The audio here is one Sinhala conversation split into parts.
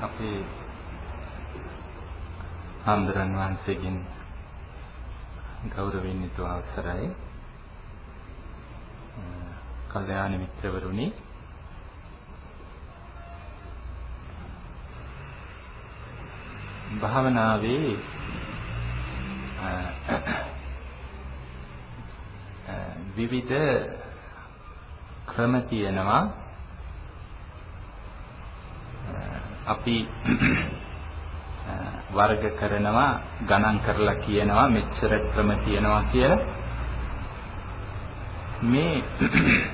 අපේ හාමුදුරන් වහන්සේගෙන් ගෞරවයෙන් යුතු අවසරයි. කල්යාණ මිත්‍රවරුනි භාවනාවේ විවිධ ක්‍රම තියෙනවා අපි වර්ග කරනවා ගණන් කරලා කියනවා මෙච්චර ක්‍රම තියෙනවා කියලා. මේ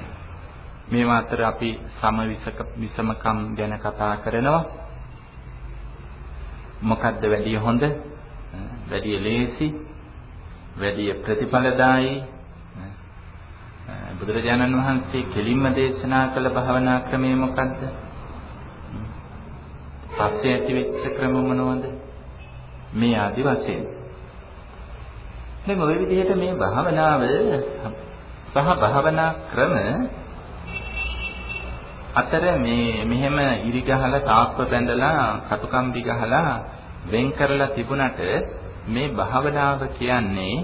මේවා අතර අපි සම විසමකම් ගැන කතා කරනවා. මොකද්ද වැඩි හොඳ? වැඩි ලේසි? වැඩි ප්‍රතිඵලදායී? බුදුරජාණන් වහන්සේ කෙලින්ම දේශනා කළ භාවනා ක්‍රමය මොකද්ද? පස්සේ ඇති වෙච්ච ක්‍රම මොනවද? මේ ආදි වශයෙන්. දැන් ඔය විදිහට මේ භාවනාව සහ භාවනා ක්‍රම අතර මේ මෙහෙම ඉරි ගහලා තාප්ප බැඳලා කටුකම්බි ගහලා වෙන් කරලා තිබුණට මේ භාවනාව කියන්නේ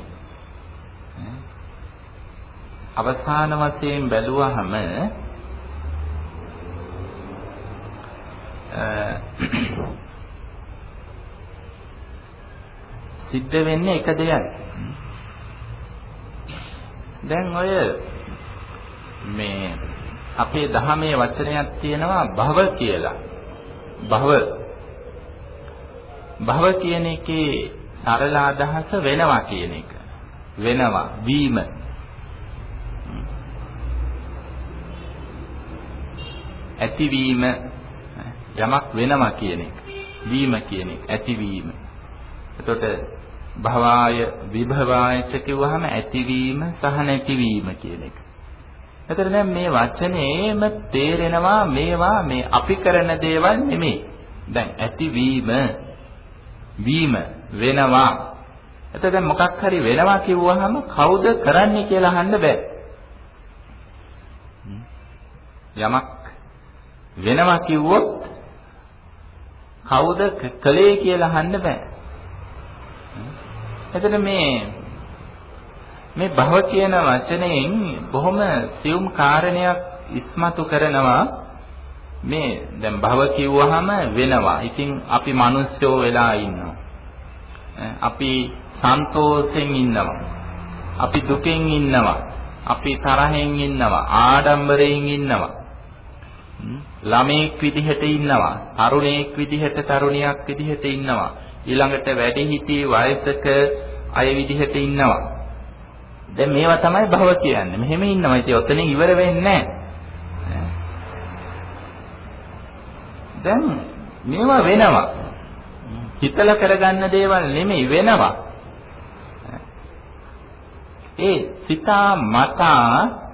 අවසාන වශයෙන් බැලුවහම සිද්ධ වෙන්නේ එක දෙයක්. දැන් ඔය මේ අපේ දහමේ වචනයක් තියෙනවා භව කියලා. භව භව කියන එකේ සරල අදහස වෙනවා කියන එක. වෙනවා වීම. ඇතිවීම යමක් වෙනවා කියන එක. වීම කියන එක ඇතිවීම. එතකොට භවාය විභවායච කිව්වහම ඇතිවීම සහ නැතිවීම කියන එක. එතකොට දැන් මේ වචනේම තේරෙනවා මේවා මේ අපි කරන දේවල් නෙමෙයි. දැන් ඇතිවීම වීම වෙනවා. එතකොට දැන් මොකක් හරි වෙනවා කිව්වහම කවුද කරන්නේ කියලා අහන්න බෑ. යමක් වෙනවා කිව්වොත් කවුද කලේ කියලා අහන්න බෑ. එතන මේ මේ භව කියන වචනයෙන් බොහොම සියුම් කාරණයක් ඉස්මතු කරනවා මේ දැන් භව කිව්වහම වෙනවා. ඉතින් අපි මිනිස්සෝ වෙලා ඉන්නවා. අපි සන්තෝෂෙන් ඉන්නවා. අපි දුකෙන් ඉන්නවා. අපි තරහෙන් ඉන්නවා. ආඩම්බරයෙන් ඉන්නවා. ළමෙක් විදිහට ඉන්නවා. තරුණයෙක් විදිහට තරුණියක් විදිහට ඉන්නවා. ඊළඟට වැඩිහිටි වයසක අය විදිහට ඉන්නවා. දැන් මේවා තමයි භව කියන්නේ. මෙහෙම ඉන්නවා. ඉතින් ඔතනින් ඉවර වෙන්නේ දැන් මේවා වෙනවා. හිතලා කරගන්න දේවල් නෙමෙයි වෙනවා. ඒ සිතා මතා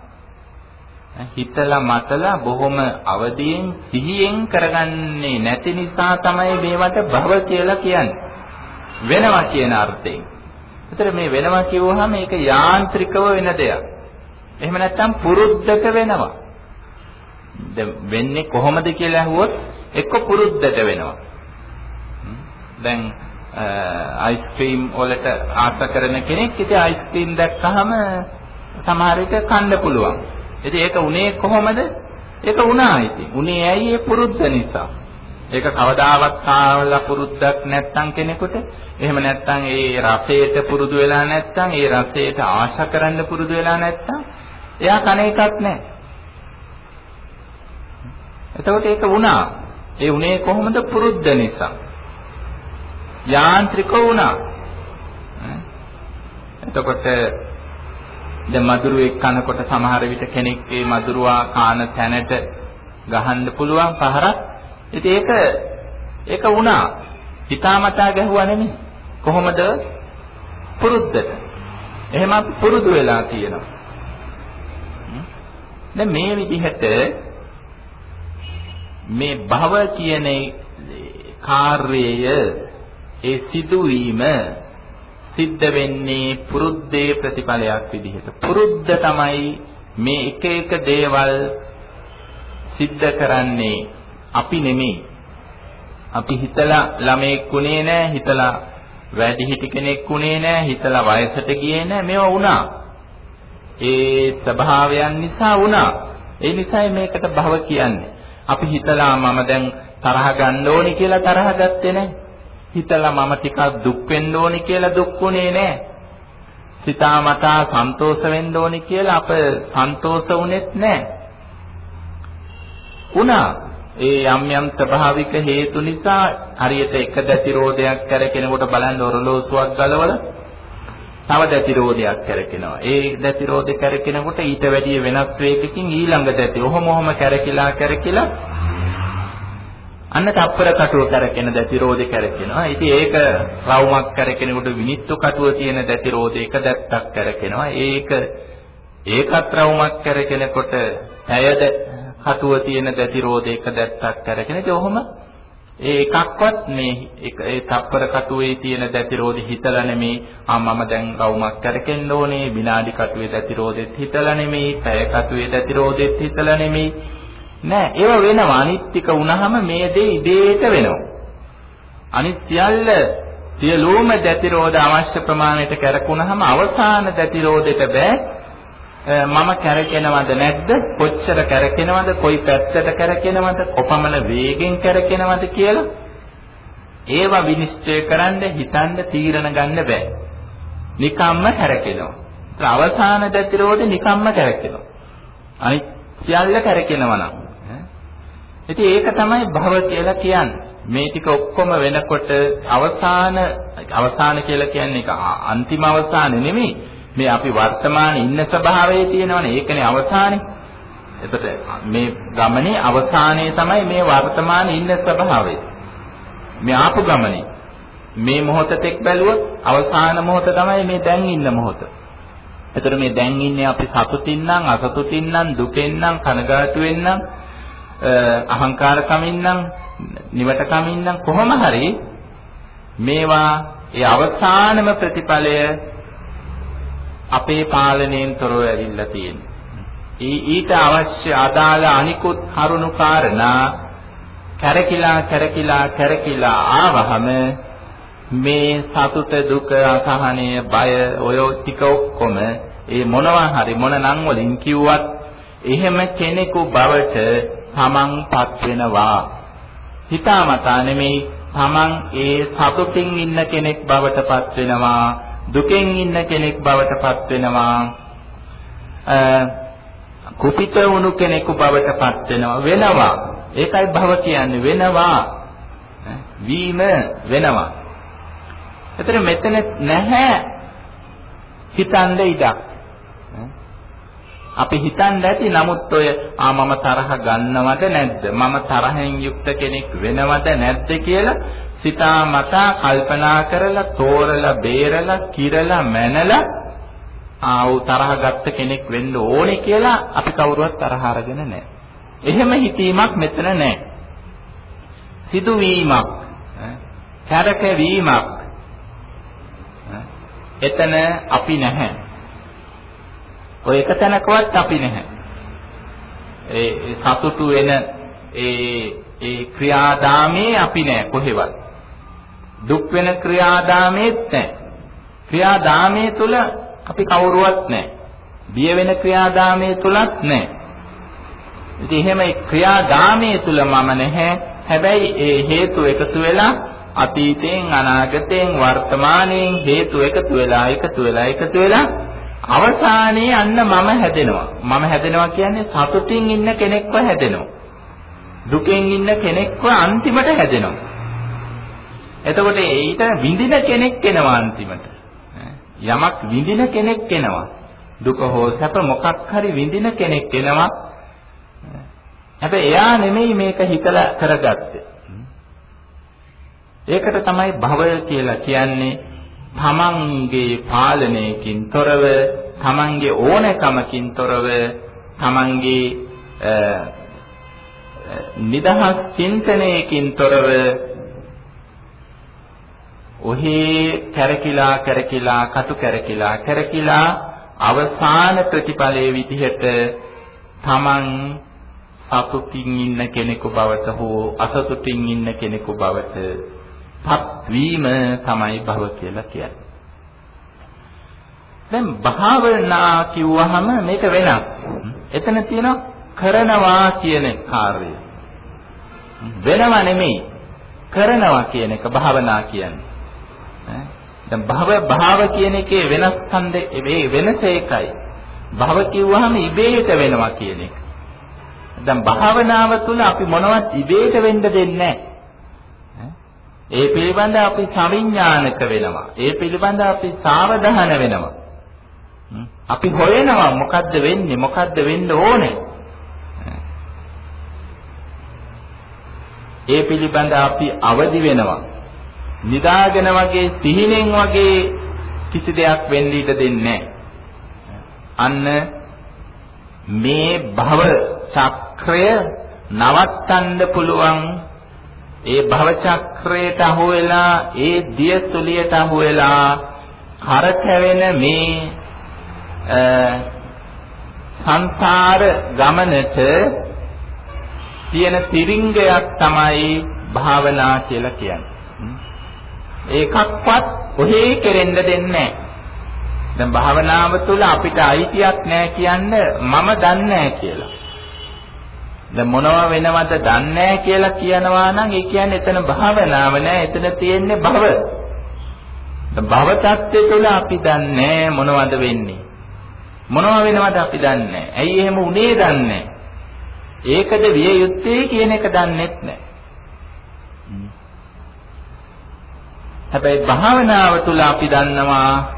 හිතලා මතලා බොහොම අවදියෙන් සිහියෙන් කරගන්නේ නැති නිසා තමයි මේවට භව කියලා කියන්නේ. වෙනවා කියන අර්ථයෙන්. ඒතර මේ වෙනවා කිව්වහම ඒක යාන්ත්‍රිකව වෙන දෙයක්. එහෙම නැත්නම් පුරුද්දක වෙනවා. දැන් වෙන්නේ කොහොමද කියලා අහුවොත් එක්ක පුරුද්දට වෙනවා. දැන් අයිස්ක්‍රීම් වලට ආස කරන කෙනෙක් ඉතින් අයිස්ක්‍රීම් දැක්කහම සමහර විට කන්න පුළුවන්. ඉතින් ඒක උනේ කොහොමද? ඒක උනා ඉතින්. උනේ ඇයි ඒ පුරුද්ද නිසා. ඒක කවදාවත් කාලා පුරුද්දක් නැත්තම් කෙනෙකුට එහෙම නැත්තම් ඒ රසයට පුරුදු වෙලා නැත්තම් ඒ රසයට ආශා කරන්න පුරුදු වෙලා නැත්තම් එයා කන එකක් නැහැ. එතකොට ඒක වුණා. ඒ උනේ කොහොමද පුරුද්ද නිසා. යාන්ත්‍රික වුණා. එතකොට දැන් මදුරුවෙක් කනකොට සමහර විට කෙනෙක් ඒ මදුරුවා කාන තැනට ගහන්න පුළුවන් පහරක්. ඉතින් ඒක ඒක වුණා. හිතාමතා ගැහුවා නෙමෙයි. කොහොමද? පුරුද්දට. එහෙම අපි පුරුදු වෙලා තියෙනවා. දැන් මේ විදිහට මේ භව කියන කාර්යය ඒ සිදුවීම සිද්ධ වෙන්නේ පුරුද්දේ ප්‍රතිඵලයක් විදිහට. පුරුද්ද තමයි මේ එක එක දේවල් සිද්ධ කරන්නේ අපි නෙමෙයි. අපි හිතලා ළමෙක් උනේ නැහැ, හිතලා වැඩිහිටි කෙනෙක් උනේ නැහැ, හිතලා වයසට ගියේ නැහැ. මේවා වුණා. ඒ ස්වභාවයන් නිසා වුණා. ඒ නිසායි මේකට භව කියන්නේ. අපි හිතලා මම දැන් තරහ ගන්න ඕනි කියලා තරහ ගත්තේ නැහැ. හිතලා මම ටිකක් දුක් වෙන්න ඕනි කියලා දුක් වුණේ නැහැ. සිතාමතා සන්තෝෂ වෙන්න ඕනි කියලා අප සන්තෝෂ වුනේත් නැහැ. වුණා. ඒ යම් යම් ස්වභාවික හේතු නිසා හරියට එක දැතිරෝධයක් කරකිනකොට බලන්න ඔරලෝසුවක් ගලවලා තව දැතිරෝධයක් කරකිනවා. ඒ දැතිරෝධය කරකිනකොට ඊට වැඩිය වෙනස් වේගකින් ඊළඟ දැති. ඔහොම ඔහොම කරකිලා කරකිලා අන්න තප්පර කටුව කරකින දැතිරෝධය කරකිනවා. ඉතින් ඒක රවුමක් කරකිනකොට විනිත්තු කටුව තියෙන දැතිරෝධය එක දැත්තක් කරකිනවා. ඒක ඒකත් රවුමක් කරකිනකොට ඇයද කටුව තියෙන දැතිරෝධය එක දැත්තක් කරකින. ඉතින් ඔහොම ඒ එකක්වත් මේ ඒ තප්පර කටුවේ තියෙන දැතිරෝධි හිතලා නෙමේ ආ මම දැන් රවුමක් කරකෙන්න ඕනේ විනාඩි කටුවේ දැතිරෝධෙත් හිතලා නෙමේ පැය කටුවේ දැතිරෝධෙත් හිතලා නෙමේ නෑ ඒව වෙනවා අනිත්‍යක වුණාම මේ දේ ඉබේට වෙනවා අනිත් සියල්ල සියලුම දැතිරෝධ අවශ්‍ය ප්‍රමාණයට කරකුණාම අවසාන දැතිරෝධෙට බෑ මම කැරකෙනවද නැද්ද? කොච්චර කැරකෙනවද? කොයි පැත්තට කැරකෙනවද? කොපමණ වේගෙන් කැරකෙනවද කියලා ඒවා විනිශ්චය කරන්න හිතන්න තීරණ ගන්න බෑ. නිකම්ම කැරකෙනවා. අවසාන දැතිරෝධ නිකම්ම කැරකෙනවා. අනිත් සියල්ල කැරකෙනවා නම්. ඉතින් ඒක තමයි භව කියලා කියන්නේ. මේ ටික ඔක්කොම වෙනකොට අවසාන අවසාන කියලා කියන්නේ අන්තිම අවසානේ නෙමෙයි. මේ අපි වර්තමානයේ ඉන්න ස්වභාවයේ තියෙනවනේ ඒකනේ අවසානේ. එතකොට මේ ගමනේ අවසානයේ තමයි මේ වර්තමානයේ ඉන්න ස්වභාවය. මේ ආපු ගමනේ මේ මොහොතෙක් බැලුවොත් අවසාන මොහොත තමයි මේ දැන් ඉන්න මොහොත. එතකොට මේ දැන් ඉන්නේ අපි සතුටින් නම් අසතුටින් නම් දුකෙන් නම් කනගාටුවෙන් නම් අහංකාර කමින් නම් නිවට කමින් නම් කොහොම හරි මේවා ඒ අවසානම ප්‍රතිඵලය අපේ පාලනයෙන් තොරව ඇවිල්ලා තියෙන්නේ. ඊට අවශ්‍ය අදාළ අනිකුත් කරුණු කාරණා කැරකිලා කැරකිලා කැරකිලා ආවහම මේ සතුට දුක අසහනය බය ඔය ටික ඔක්කොම ඒ මොනවා හරි මොන නම් වලින් කිව්වත් එහෙම කෙනෙකු බවට තමන්පත් වෙනවා හිතාමතා නෙමෙයි තමන් ඒ සතුටින් ඉන්න කෙනෙක් බවට පත් වෙනවා දුකෙන් ඉන්න කෙනෙක් බවට පත් වෙනවා කුපිත වුණු කෙනෙකු බවට පත් වෙනවා. වෙනවා ඒකයි භව කියන්නේ. වෙනවා. වීම වෙනවා. එතන මෙතන නැහැ. හිතන්න ඉඩක්. අපි හිතන්න ඇති නමුත් ඔය ආ මම තරහ ගන්නවද නැද්ද මම තරහෙන් යුක්ත කෙනෙක් වෙනවද නැද්ද කියලා සිතා මතා කල්පනා කරලා තෝරලා බේරලා කිරලා මැනලා ආව් තරහ ගත්ත කෙනෙක් වෙන්න ඕනේ කියලා අපි කවුරුවත් තරහ අරගෙන නැහැ. එහෙම හිතීමක් මෙතන නැහැ. සිදුවීමක් කරකවීමක් එතන අපි නැහැ. ඔය එක තැනකවත් අපි නැහැ. ඒ සතුටු වෙන ඒ ඒ ක්‍රියාදාමේ අපි නැහැ කොහෙවත්. දුක් වෙන ක්‍රියාදාමයේත් නැහැ. ක්‍රියාදාමයේ තුල අපි කවුරුවත් නැහැ. බිය වෙන ක්‍රියාදාමයේ තුලත් නැහැ. ඉතින් එහෙම ක්‍රියාදාමයේ තුල මම නැහැ. හැබැයි ඒ හේතු එකතු වෙලා අතීතයෙන් අනාගතයෙන් වර්තමානයෙන් හේතු එකතු වෙලා එකතු වෙලා එකතු වෙලා අවසානයේ අන්න මම හැදෙනවා. මම හැදෙනවා කියන්නේ සතුටින් ඉන්න කෙනෙක්ව හැදෙනවා. දුකෙන් ඉන්න කෙනෙක්ව අන්තිමට හැදෙනවා. එතකොට ඊට විඳින කෙනෙක් එනවා අන්තිමට. යමක් විඳින කෙනෙක් එනවා. දුක හෝ සැප මොකක් හරි විඳින කෙනෙක් එනවා. හැබැයි එයා නෙමෙයි මේක හිතලා කරගත්තේ. ඒකට තමයි භවය කියලා කියන්නේ තමන්ගේ පාලනයකින් තොරව තමන්ගේ ඕනෑකමකින් තොරව තමන්ගේ නිදහස් චින්තනයකින් තොරව ඔහේ කැරකිලා කැරකිලා කටු කැරකිලා කැරකිලා අවසාන ප්‍රතිඵලයේ විදිහට තමන් සතුටින් ඉන්න කෙනෙකු බවට හෝ අසතුටින් ඉන්න කෙනෙකු බවට පත්වීම තමයි භව කියලා කියන්නේ. දැන් භාවනා කිව්වහම මේක වෙනස්. එතන තියෙනවා කරනවා කියන කාර්යය. වෙනව නෙමෙයි කරනවා කියන එක භාවනා කියන්නේ. දැන් භව භාව කියන එකේ වෙනස් ඡන්දේ මේ වෙනස ඒකයි. භව කිව්වහම ඉබේට වෙනවා කියන එක. දැන් භාවනාව තුළ අපි මොනවත් ඉබේට වෙන්න දෙන්නේ ඒ පිළිබඳ අපි සවිඥානික වෙනවා. ඒ පිළිබඳ අපි සාවධාන වෙනවා. අපි හොයනවා මොකද්ද වෙන්නේ මොකද්ද වෙන්න ඕනේ. ඒ පිළිබඳ අපි අවදි වෙනවා. නිදාගෙන වගේ සිහිනෙන් වගේ කිසි දෙයක් වෙන්න ඉඩ දෙන්නේ අන්න මේ භව චක්‍රය නවත්තන්න පුළුවන් ඒ භව චක්‍රයට අහු වෙලා ඒ දිය තුලියට අහු වෙලා කරකැවෙන මේ සංසාර ගමනට තියෙන තිරිංගයක් තමයි භාවනා කියලා කියන්නේ. ඒකක්වත් ඔහේ කෙරෙන්න දෙන්නේ දැන් භාවනාව තුළ අපිට අයිතියක් නැහැ කියන්න මම දන්නේ කියලා. දැන් මොනවා වෙනවද දන්නේ කියලා කියනවා නම් ඒ කියන්නේ එතන භාවනාව නෑ එතන තියෙන්නේ භව. භව tattve තුළ අපි දන්නේ මොනවද වෙන්නේ. මොනවා වෙනවද අපි දන්නේ ඇයි එහෙම උනේ දන්නේ ඒකද විය යුත්තේ කියන එක දන්නෙත් නෑ. හැබැයි භාවනාව තුළ අපි දන්නවා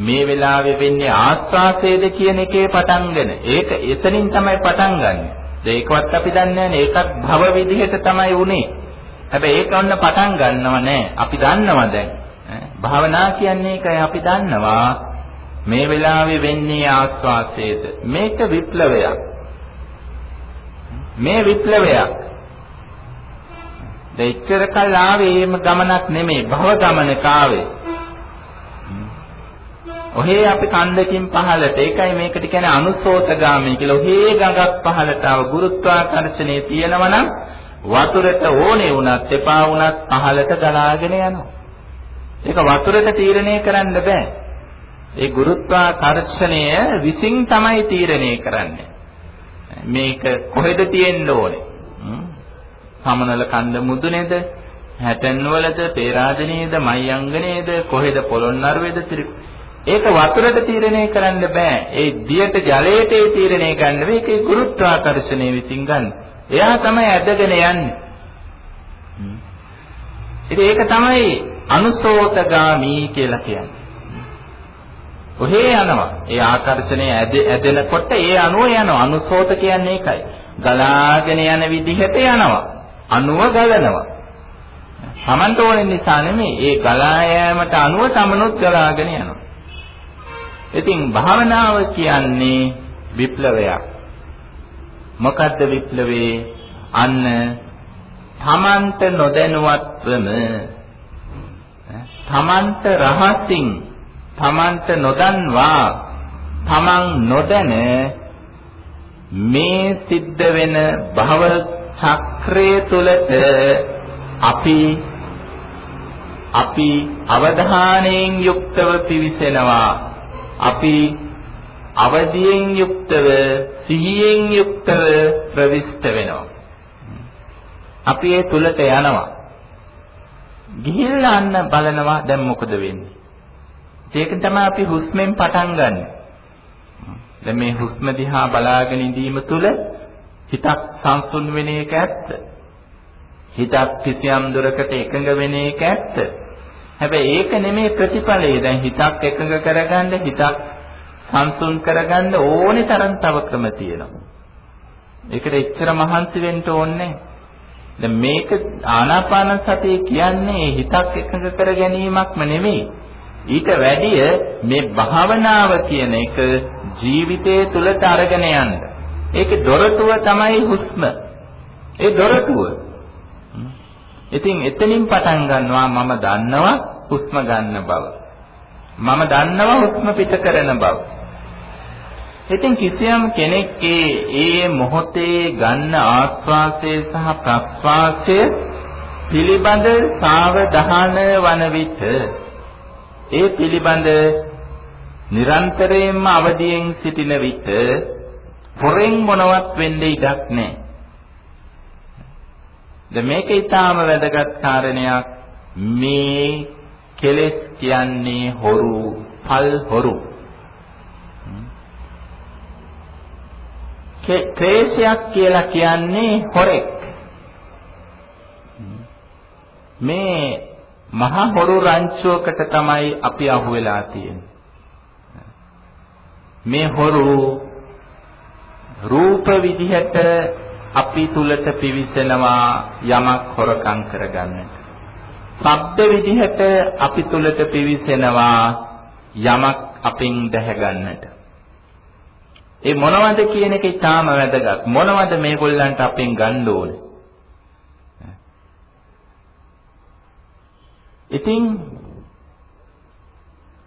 මේ වෙලාවේ වෙන්නේ ආස්වාසයේද කියන එකේ පටන්ගෙන ඒක එතනින් තමයි පටන් ගන්නෙ. ඒකවත් අපි දන්නේ නැහැ ඒකත් භව විදිහට තමයි උනේ. හැබැයි ඒක ඔන්න පටන් ගන්නව නෑ. අපි දන්නවා දැන්. භාවනා කියන්නේ ඒකයි අපි දන්නවා මේ වෙලාවේ වෙන්නේ ආස්වාසයේද. මේක විප්ලවයක්. මේ විප්ලවයක්. දෙච්චර කල් ආවේ එහෙම ගමනක් නෙමෙයි භව ගමනක ආවේ. ඔහේ අපි කන්දකින් පහළට ඒකයි මේකට කියන්නේ අනුසෝතගාමී කියලා. ඔහේ ගඟක් පහළට ආව ගුරුත්වාකර්ෂණයේ තියෙනවා නම් වතුරට ඕනේ වුණත් එපා වුණත් පහළට ගලාගෙන යනවා. ඒක වතුරට තීරණය කරන්න බෑ. ඒ ගුරුත්වාකර්ෂණය විසින් තමයි තීරණය කරන්නේ. මේක කොහෙද තියෙන්න ඕනේ? සමනල කන්ද මුදුනේද? හැටන් වලද, පේරාදෙනේද, මයංගනේද, කොහෙද පොළොන්නරුවේද, ඒක වතුරට තීරණය කරන්න බෑ. ඒ දියට ජලයට ඒ තීරණය ගන්න බෑ. ඒකේ ගුරුත්වාකර්ෂණය විසින් ගන්න. එයා තමයි ඇදගෙන යන්නේ. ඉතින් ඒක තමයි අනුසෝතගාමි කියලා කියන්නේ. ඔහේ යනවා. ඒ ආකර්ෂණය ඇදෙනකොට ඒ අණුව යනවා. අනුසෝත කියන්නේ ඒකයි. ගලාගෙන යන විදිහට යනවා. අණුව ගලනවා. Tamanට ඕන නිසා නෙමෙයි. ඒ ගලා යෑමට අණුව තමනුත් ගලාගෙන යනවා. ඉතින් භාවනාව කියන්නේ විප්ලවයක්. මොකද්ද විප්ලවේ? අන්න තමන්ට නොදැනුවත්වම තමන්ට රහසින් තමන්ට නොදන්වා තමන් නොදැන මේ සිද්ධ වෙන භව චක්‍රය තුළට අපි අපි අවධානයෙන් යුක්තව පිවිසෙනවා අපි අවදියෙන් යුක්තව සිහියෙන් යුක්තව ප්‍රවිෂ්ඨ වෙනවා අපි ඒ තුලට යනවා ගිහිල්ලා අන්න බලනවා දැන් මොකද වෙන්නේ ඒක තමයි අපි හුස්මෙන් පටන් ගන්න. දැන් මේ හුස්ම දිහා බලාගෙන ඉඳීම තුළ හිතක් සංසුන් වෙන එක ඇත්ත. හිතක් කිසියම් දුරකට එකඟ වෙන එක ඇත්ත. හැබැයි ඒක නෙමේ ප්‍රතිඵලය. දැන් හිතක් එකඟ කරගන්න හිතක් සංසුන් කරගන්න ඕනේ තරම් තව ක්‍රම තියෙනවා. ඒකට එච්චර මහන්සි වෙන්න ඕනේ දැන් මේක ආනාපාන සතිය කියන්නේ හිතක් එකඟ කර ගැනීමක්ම නෙමෙයි. ඊට වැඩිය මේ භාවනාව කියන එක ජීවිතයේ තුලට අරගෙන යන්න. ඒකේ දොරටුව තමයි හුස්ම. ඒ දොරටුව. ඉතින් එතනින් පටන් ගන්නවා මම දන්නවා හුස්ම ගන්න බව. මම දන්නවා හුස්ම පිට කරන බව. ඉතින් කිසියම් කෙනෙක් ඒ මොහොතේ ගන්න ආස්වාසය සහ ප්‍රස්වාසය පිළිබඳ සාවධාන වන විට ඒ පිළිබඳ නිරන්තරයෙන්ම අවදියෙන් සිටින විට පොරෙන් මොනවත් වෙන්නේ ඉඩක් නැහැ. ද මේක ඊටාම වැදගත් කාරණයක් මේ කෙලෙස් කියන්නේ හොරු, පල් හොරු. ක්ලේශයක් කියලා කියන්නේ හොරෙක්. මේ මහ හොරු රංචුවකට තමයි අපි අහු වෙලා තියෙන්නේ. මේ හොරු රූප විදිහට අපි තුලට පිවිසෙනවා යමක් හොරකම් කරගන්නට. ශබ්ද විදිහට අපි තුලට පිවිසෙනවා යමක් අපෙන් දැහැගන්නට. ඒ මොනවද කියන එක ඉතාම වැදගත්. මොනවද මේගොල්ලන්ට අපෙන් ගන්න ඕනේ? ඉතින්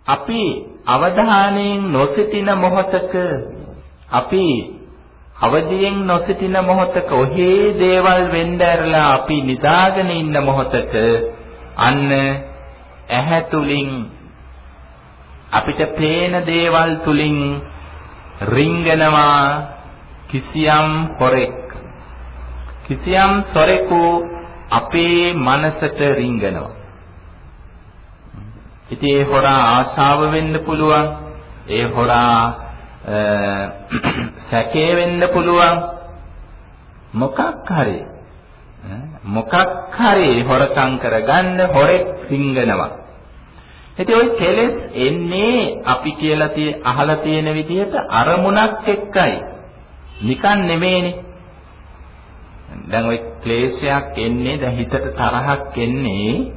අපි අවධානයෙන් නොසිටින මොහොතක අපි අවදියෙන් නොසිටින මොහොතක ඔහේ දේවල් වෙන්න ඇරලා අපි නිදාගෙන ඉන්න මොහොතක අන්න ඇහැ තුලින් අපිට පේන දේවල් තුලින් රිංගනවා කිසියම් හොරෙක්. කිසියම් සොරෙකු අපේ මනසට රිංගනවා. ඉතින් ඒ හොරා ආශාව වෙන්න පුළුවන්. ඒ හොරා සැකේ වෙන්න පුළුවන්. මොකක් හරි. මොකක් හරි හොරකම් කරගන්න හොරෙක් රිංගනවා ඉතින් ওই කෙලෙස් එන්නේ අපි කියලා tie අහලා තියෙන විදිහට අරමුණක් එක්කයි. නිකන් නෙමෙයිනේ. දැන් ওই ක්ලේශයක් එන්නේ දැන් හිතට තරහක් එන්නේ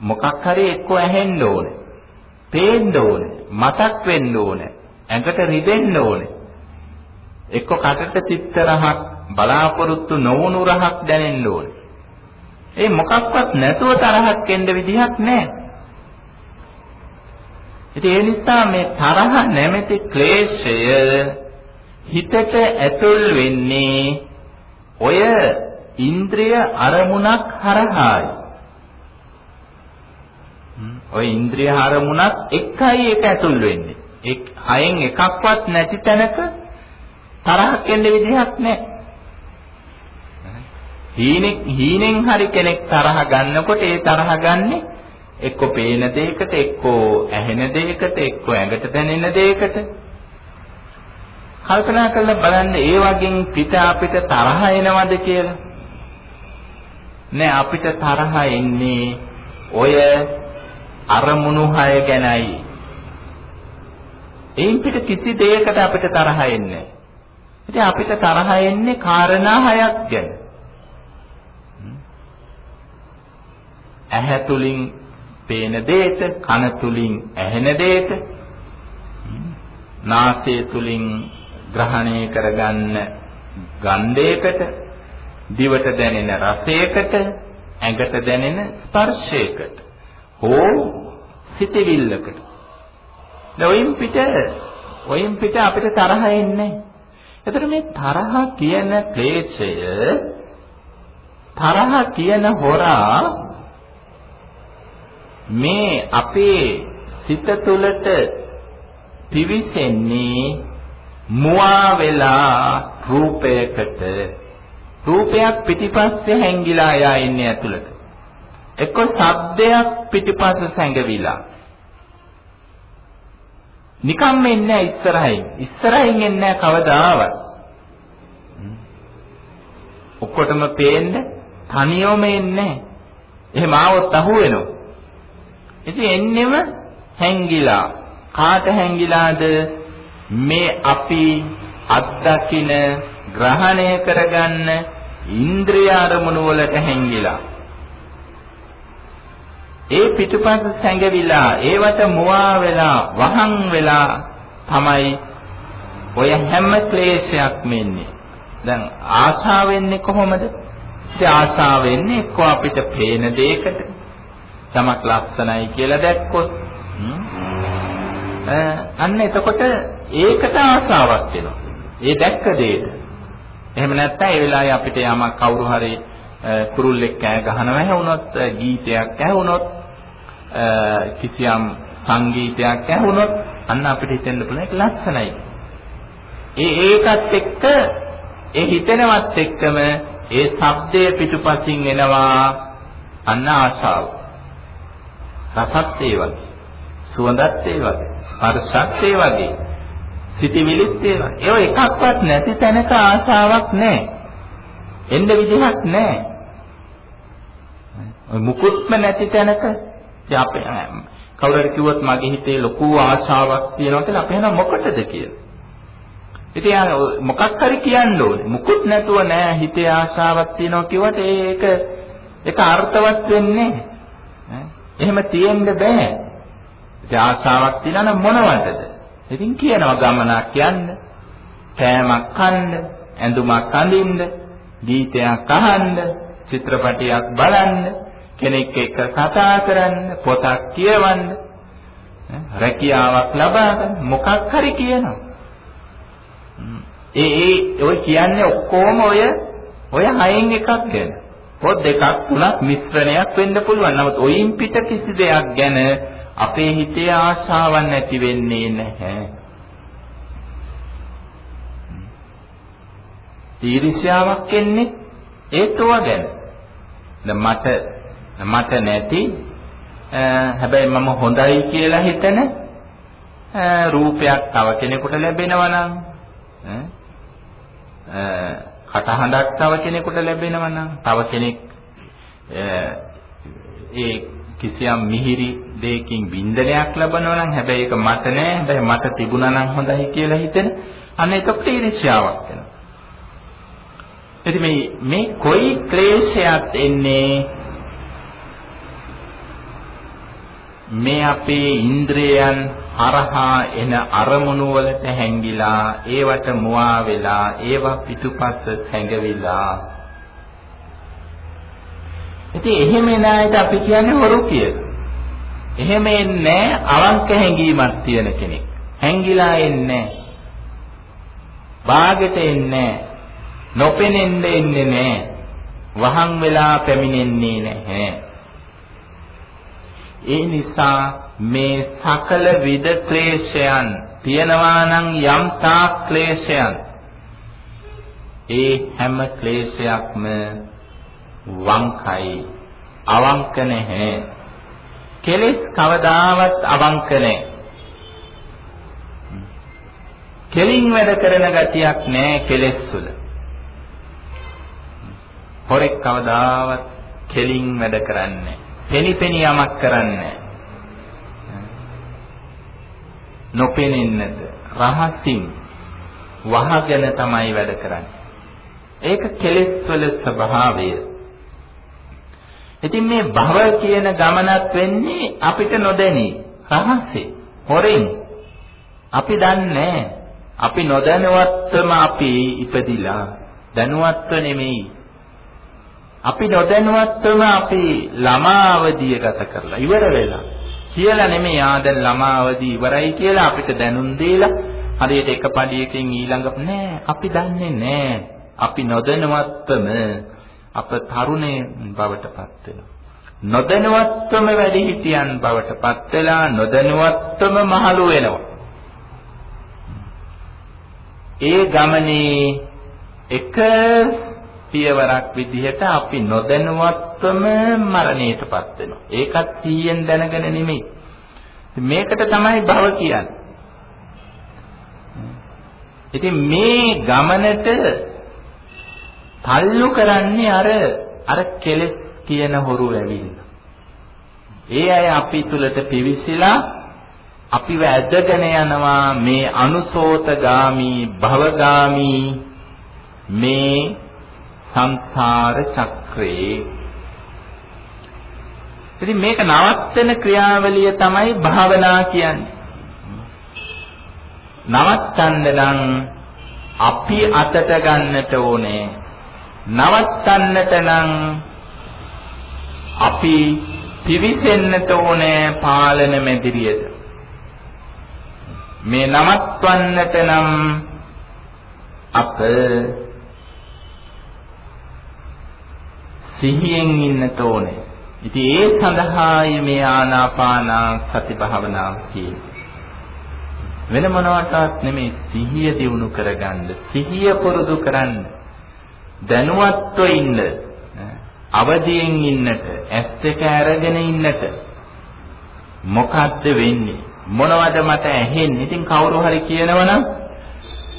මොකක් හරි එක්ක ඇහෙන්න ඕනේ. පේන්න ඕනේ. මතක් වෙන්න ඕනේ. ඇඟට රිදෙන්න ඕනේ. එක්ක කටට චිත්තරහක් බලාපොරොත්තු නොවුණු රහක් දැනෙන්න ඕනේ. ඒ මොකක්වත් නැතුව තරහක් එන්න විදිහක් නැහැ. ඉතින් ඒ නිසා මේ තරහ නැමැති ක්ලේශය හිතට ඇතුල් වෙන්නේ ඔය ඉන්ද්‍රිය අරමුණක් හරහායි. ඔය ඉන්ද්‍රිය අරමුණක් එකයි ඒක ඇතුල් වෙන්නේ. ඒ හයෙන් එකක්වත් නැති තැනක තරහක් එන්න විදිහක් නැහැ. හීනෙන් හීනෙන් හරි කෙනෙක් තරහ ගන්නකොට ඒ තරහ ගන්නේ එක්ක පේන දෙයකට එක්ක ඇහෙන දෙයකට එක්ක ඇඟට දැනෙන දෙයකට. කල්පනා කරලා බලන්න ඒ වගේ පිට අපිට තරහ එනවද කියලා. නෑ අපිට තරහ එන්නේ ඔය අරමුණු හය ගැනයි. එයින් පිට කිසි දෙයකට අපිට තරහ එන්නේ ඉතින් අපිට තරහ එන්නේ කාරණා හයක් ගැන. ඇහැ තුලින් පේන දෙයට, කන තුලින් ඇහෙන දෙයට, නාසය තුලින් ග්‍රහණය කරගන්න ගන්ධයකට, දිවට දැනෙන රසයකට, ඇඟට දැනෙන ස්පර්ශයකට, හෝ සිතවිල්ලකට. ඔයින් පිට ඔයින් පිට අපිට තරහ එන්නේ එතකොට මේ තරහ කියන ක්ලේශය තරහ කියන හොරා මේ අපේ සිත තුළට පිවිසෙන්නේ මුවා වෙලා රූපයකට. රූපයක් පිටිපස්සේ හැංගිලා යා ඉන්නේ ඇතුළට. එක්ක ශබ්දයක් පිටිපස්ස සැඟවිලා. නිකම්ම එන්නේ ඉස්සරහින්. ඉස්සරහින් එන්නේ කවදාවත්. ඔක්කොටම පේන්නේ තනියම එන්නේ එහෙම ආවොත් අහු වෙනවා ඉතින් එන්නෙම හැංගිලා. කාට හැංගිලාද? මේ අපි අත්දකින ග්‍රහණය කරගන්න ඉන්ද්‍රිය අරමුණු වලට හැංගිලා. ඒ පිටුපස සැඟවිලා ඒවට මුවා වෙලා වහන් වෙලා තමයි ඔය හැම ක්ලේශයක්ම එන්නේ. දැන් ආශාව වෙන්නේ කොහොමද? ඒ ආශාව වෙන්නේ එක්ක අපිට පේන දෙයකට. යමක් ලස්සනයි කියලා දැක්කොත් අන්න එතකොට ඒකට ආසාවක් වෙනවා. ඒ දැක්ක දෙයට. එහෙම නැත්නම් ඒ වෙලාවේ අපිට යමක් කවුරු හරි කුරුල්ලෙක් කෑ ගහනවා ඇහුනොත් ගීතයක් ඇහුනොත් කිසියම් සංගීතයක් ඇහුනොත් අන්න අපිට හිතෙන්න පුළුවන් ඒක ලස්සනයි. ඒ ඒකත් එක්ක ඒ හිතෙනවත් එක්කම ඒ ශබ්දය පිටුපසින් එනවා අන්න ආශාව. රසත් ඒ වගේ. සුවඳත් ඒ වගේ. ස්පර්ශත් ඒ වගේ. සිතිවිලිත් ඒ වගේ. ඒව එකක්වත් නැති තැනක ආශාවක් නැහැ. එන්න විදිහක් නැහැ. මුකුත්ම නැති තැනක අපේ කවුරු හරි කිව්වොත් මගේ හිතේ ලොකු ආශාවක් තියෙනවා කියලා අපි හිතන මොකටද කියලා. ඉතින් යා මොකක් හරි කියන්න ඕනේ. මුකුත් නැතුව නෑ හිතේ ආශාවක් තියෙනවා කිව්වට ඒක ඒක අර්ථවත් වෙන්නේ එහෙම තියෙන්න බෑ. ඉතින් ආශාවක් තියෙනවා නම් මොනවටද? ඉතින් කියනවා ගමනක් යන්න, කෑමක් කන්න, ඇඳුමක් අඳින්න, ගීතයක් අහන්න, චිත්‍රපටයක් බලන්න, කෙනෙක් එක්ක කතා කරන්න, පොතක් කියවන්න, රැකියාවක් ලබා ගන්න මොකක් හරි කියනවා. ඒ ඒ ඔය කියන්නේ ඔක්කොම ඔය ඔය හයෙන් එකක් ගැන. පොත් දෙකක් තුනක් මිශ්‍රණයක් වෙන්න පුළුවන්. නමුත් ඔයින් පිට කිසි දෙයක් ගැන අපේ හිතේ ආශාවක් නැති වෙන්නේ නැහැ. ඊර්ෂ්‍යාවක් එන්නේ ඒතව ගැන. දැන් මට මට නැති හැබැයි මම හොඳයි කියලා හිතන රූපයක් තව කෙනෙකුට ලැබෙනවා නම් කටහඬක් තව කෙනෙකුට ලැබෙනවා නම් තව කෙනෙක් ඒ කිසියම් මිහිරි දෙයකින් වින්දනයක් ලබනවා නම් හැබැයි ඒක මට නෑ හැබැයි මට තිබුණා නම් හොඳයි කියලා හිතෙන අන්න එතකොට ඊර්ෂ්‍යාවක් වෙනවා. ඉතින් මේ මේ කොයි ක්ලේශයක් එන්නේ මේ අපේ ඉන්ද්‍රයන් හරහා එන අරමුණු වලට හැංගිලා ඒවට මුවා වෙලා ඒවා පිටුපස්ස හැංගවිලා ඉතින් එහෙම එන අයට අපි කියන්නේ හොරු කියලා. එහෙම එන්නේ අවංක හැඟීමක් තියෙන කෙනෙක්. හැංගිලා එන්නේ බාගෙට එන්නේ නොපෙනෙන්න එන්නේ නැහැ. වහන් වෙලා පැමිණෙන්නේ නැහැ. ඒ නිසා මේ සකල විද ක්ලේශයන් තියනවා නම් යම් තාක් ක්ලේශයන්. ඒ හැම ක්ලේශයක්ම වංකයි අවංක නැහැ. කෙලෙස් කවදාවත් අවංක නැහැ. කෙලින් වැඩ කරන ගතියක් නැහැ කෙලෙස් තුල හොරෙක් කවදාවත් කෙලින් වැඩ කරන්නේ පෙනිපෙනි යමක් කරන්නේ නොපෙනෙන්නද රහසින් වහගෙන තමයි වැඩ කරන්නේ. ඒක කෙලෙස් වල ස්වභාවය. ඉතින් මේ භව කියන ගමනක් වෙන්නේ අපිට නොදැනී රහසේ හොරෙන් අපි දන්නේ අපි නොදැනුවත්වම අපි ඉපදිලා දැනුවත්ව නෙමෙයි අපි නොදැනුවත්වම අපි ළමා අවදිය ගත කරලා ඉවර වෙලා කියලා නෙමෙයි ආ දැන් ළමා අවදිය ඉවරයි කියලා අපිට දැනුම් දීලා හරියට එක පඩියකින් ඊළඟ නෑ අපි දන්නේ නෑ. අපි නොදැනුවත්වම අප තරුණේ බවටපත් වෙනවා. නොදැනුවත්වම වැඩිහිටියන් බවටපත් වෙලා නොදැනුවත්වම මහලු වෙනවා. ඒ ගමනේ එක පියවරක් විදිහට අපි නොදැනුවත්වම මරණයටපත් වෙනවා. ඒකත් සීයෙන් දැනගෙන නෙමෙයි. මේකට තමයි භව කියන්නේ. ඉතින් මේ ගමනට තල්ලු කරන්නේ අර අර කෙලෙස් කියන හොරු ඇවිල්ලා. ඒ අය අපි තුලට පිවිසිලා අපිව ඇදගෙන යනවා මේ අනුසෝතගාමි භවගාමි මේ සංසාර චක්‍රේ ඉතින් මේක නවත්තන ක්‍රියාවලිය තමයි භාවනා කියන්නේ. නවත්තන්න නම් අපි අතට ගන්නට ඕනේ. නවත්තන්නට නම් අපි පිවිසෙන්නට ඕනේ පාලන මැදිරියට. මේ නමත්වන්නට නම් අප සිහියෙන් ඉන්නට ඕනේ. ඉතින් ඒ සඳහායි මේ ආනාපාන සති භාවනාව කියන්නේ. වෙන මොනවටවත් නෙමෙයි සිහිය දියුණු කරගන්න, සිහිය පුරුදු කරන්න, දැනුවත්ව ඉන්න, අවදියෙන් ඉන්නට, ඇස් දෙක අරගෙන ඉන්නට. මොකද්ද වෙන්නේ? මොනවද මට ඇහෙන්නේ? ඉතින් කවුරු හරි කියනවනම්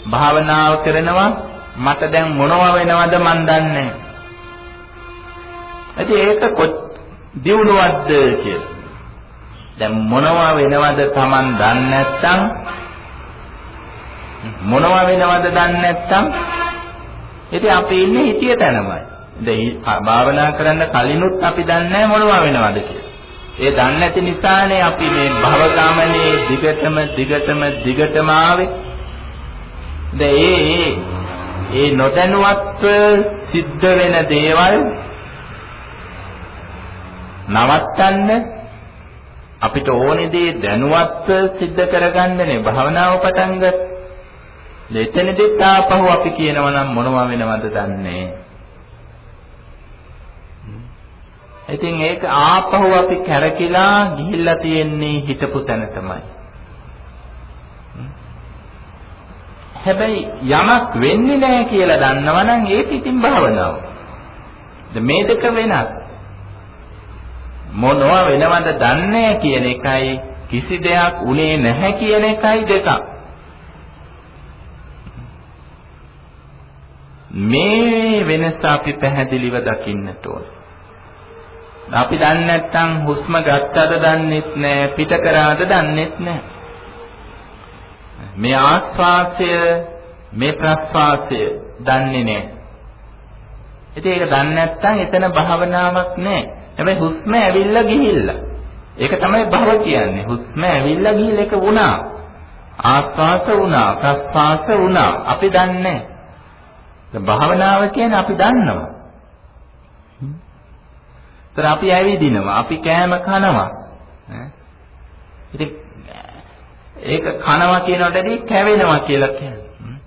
භාවනාව කරනවා මට දැන් මොනව වෙනවද මන් දන්නේ නැහැ. ඒක දියුණුවක්ද කියලා. දැන් මොනවා වෙනවද Taman දන්නේ නැත්නම් මොනවා වෙනවද දන්නේ නැත්නම් ඉතින් අපි ඉන්නේ හිතිය තැනමයි. දැන් භාවනා කරන්න කලිනුත් අපි දන්නේ මොනවා වෙනවද කියලා. ඒ දන්නේ නැති නිසානේ අපි මේ භව ගමනේ දිගටම දිගටම දිගටම ආවේ. දැන් ඒ ඒ නොදැනුවත්ව සිද්ධ වෙන දේවල් නවත්තන්න අපිට ඕනේ දේ දැනුවත්ව සිද්ධ කරගන්නනේ භාවනාව පටන් ගත්තා. එතනදිත් ආපහු අපි කියනවා නම් මොනවා වෙනවද දන්නේ ඉතින් ඒක ආපහු අපි කැරකිලා ගිහිල්ලා තියෙන්නේ හිතපු තැන තමයි. හැබැයි යමක් වෙන්නේ නැහැ කියලා දන්නවනම් ඒක ඉතින් භාවනාව. මේ දෙක වෙනස්. මොනවා වෙනවද දන්නේ කියන එකයි කිසි දෙයක් උනේ නැහැ කියන එකයි දෙකක්. මේ වෙනස අපි පැහැදිලිව දකින්නට ඕන. අපි දන්නේ නැත්නම් හුස්ම ගත්තද දන්නෙත් නැහැ පිට කරාද දන්නෙත් නැහැ. මේ ආස්වාසය මේ ප්‍රස්වාසය දන්නේ නැහැ. ඉතින් ඒක දන්නේ නැත්නම් එතන භාවනාවක් නැහැ. හැබැයි හුස්ම ඇවිල්ලා ගිහිල්ලා. ඒක තමයි භව කියන්නේ. හුස්ම ඇවිල්ලා ගිහිල්ලා ඒක වුණා. ආස්වාස වුණා, ප්‍රස්වාස වුණා. අපි දන්නේ නැහැ. භාවනාව කියන්නේ අපි දන්නවා. ඒතර අපි ඇවිදිනවා, අපි කෑම කනවා. ඉතින් ඒක කනවා කියනකොටදී කැවෙනවා කියලා කියන්නේ.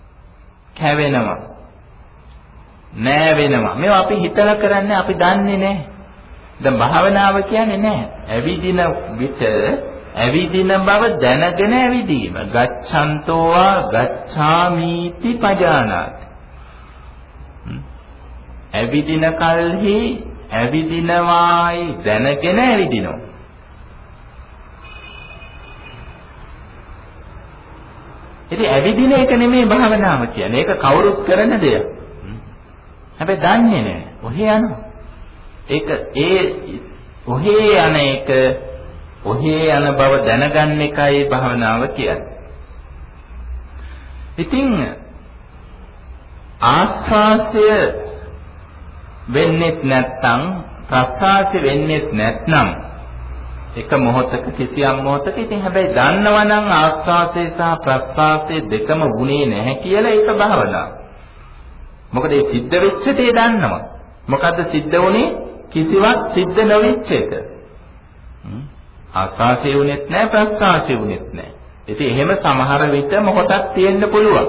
කැවෙනවා. නෑ වෙනවා. මේවා අපි හිතලා කරන්නේ අපි දන්නේ නැහැ. දැන් භාවනාව කියන්නේ නැහැ. ඇවිදින විට ඇවිදින බව දැනගෙන ඇවිදීම. ගච්ඡන්තෝවා ගච්ඡාමීති පජානාති. ඇවිදින කල්හි ඇවිදිනවායි දැනගෙන ඇවිදිනවා. ඉතින් ඇවිදින එක නෙමෙයි භාවනාව කියන්නේ. ඒක කවුරුත් කරන දෙයක්. හැබැයි දන්නේ නැහැ. ඔහේ යනවා. ඒක ඒ ඔහේ යන එක ඔහේ යන බව දැනගන්න එකයි භාවනාව කියන්නේ. ඉතින් ආස්වාසය වෙන්නේත් නැත්නම් ප්‍රස්වාසය වෙන්නේත් නැත්නම් එක මොහොතක කිසියම් මොහොතක ඉතින් හැබැයි දන්නවනම් ආස්වාසය සහ ප්‍රස්වාසය දෙකම වුණේ නැහැ කියලා ඒක භාවනාව. මොකද ඒ සිද්ධ වෙච්ච දේ දන්නවා. මොකද්ද සිද්ධ වුණේ? කිසිවක් සිද්ධ නොවෙච්ච එක. ආස්වාසය වුණෙත් නැහැ ප්‍රස්වාසය වුණෙත් නැහැ. ඉතින් එහෙම සමහර විට මොහොතක් තියෙන්න පුළුවන්.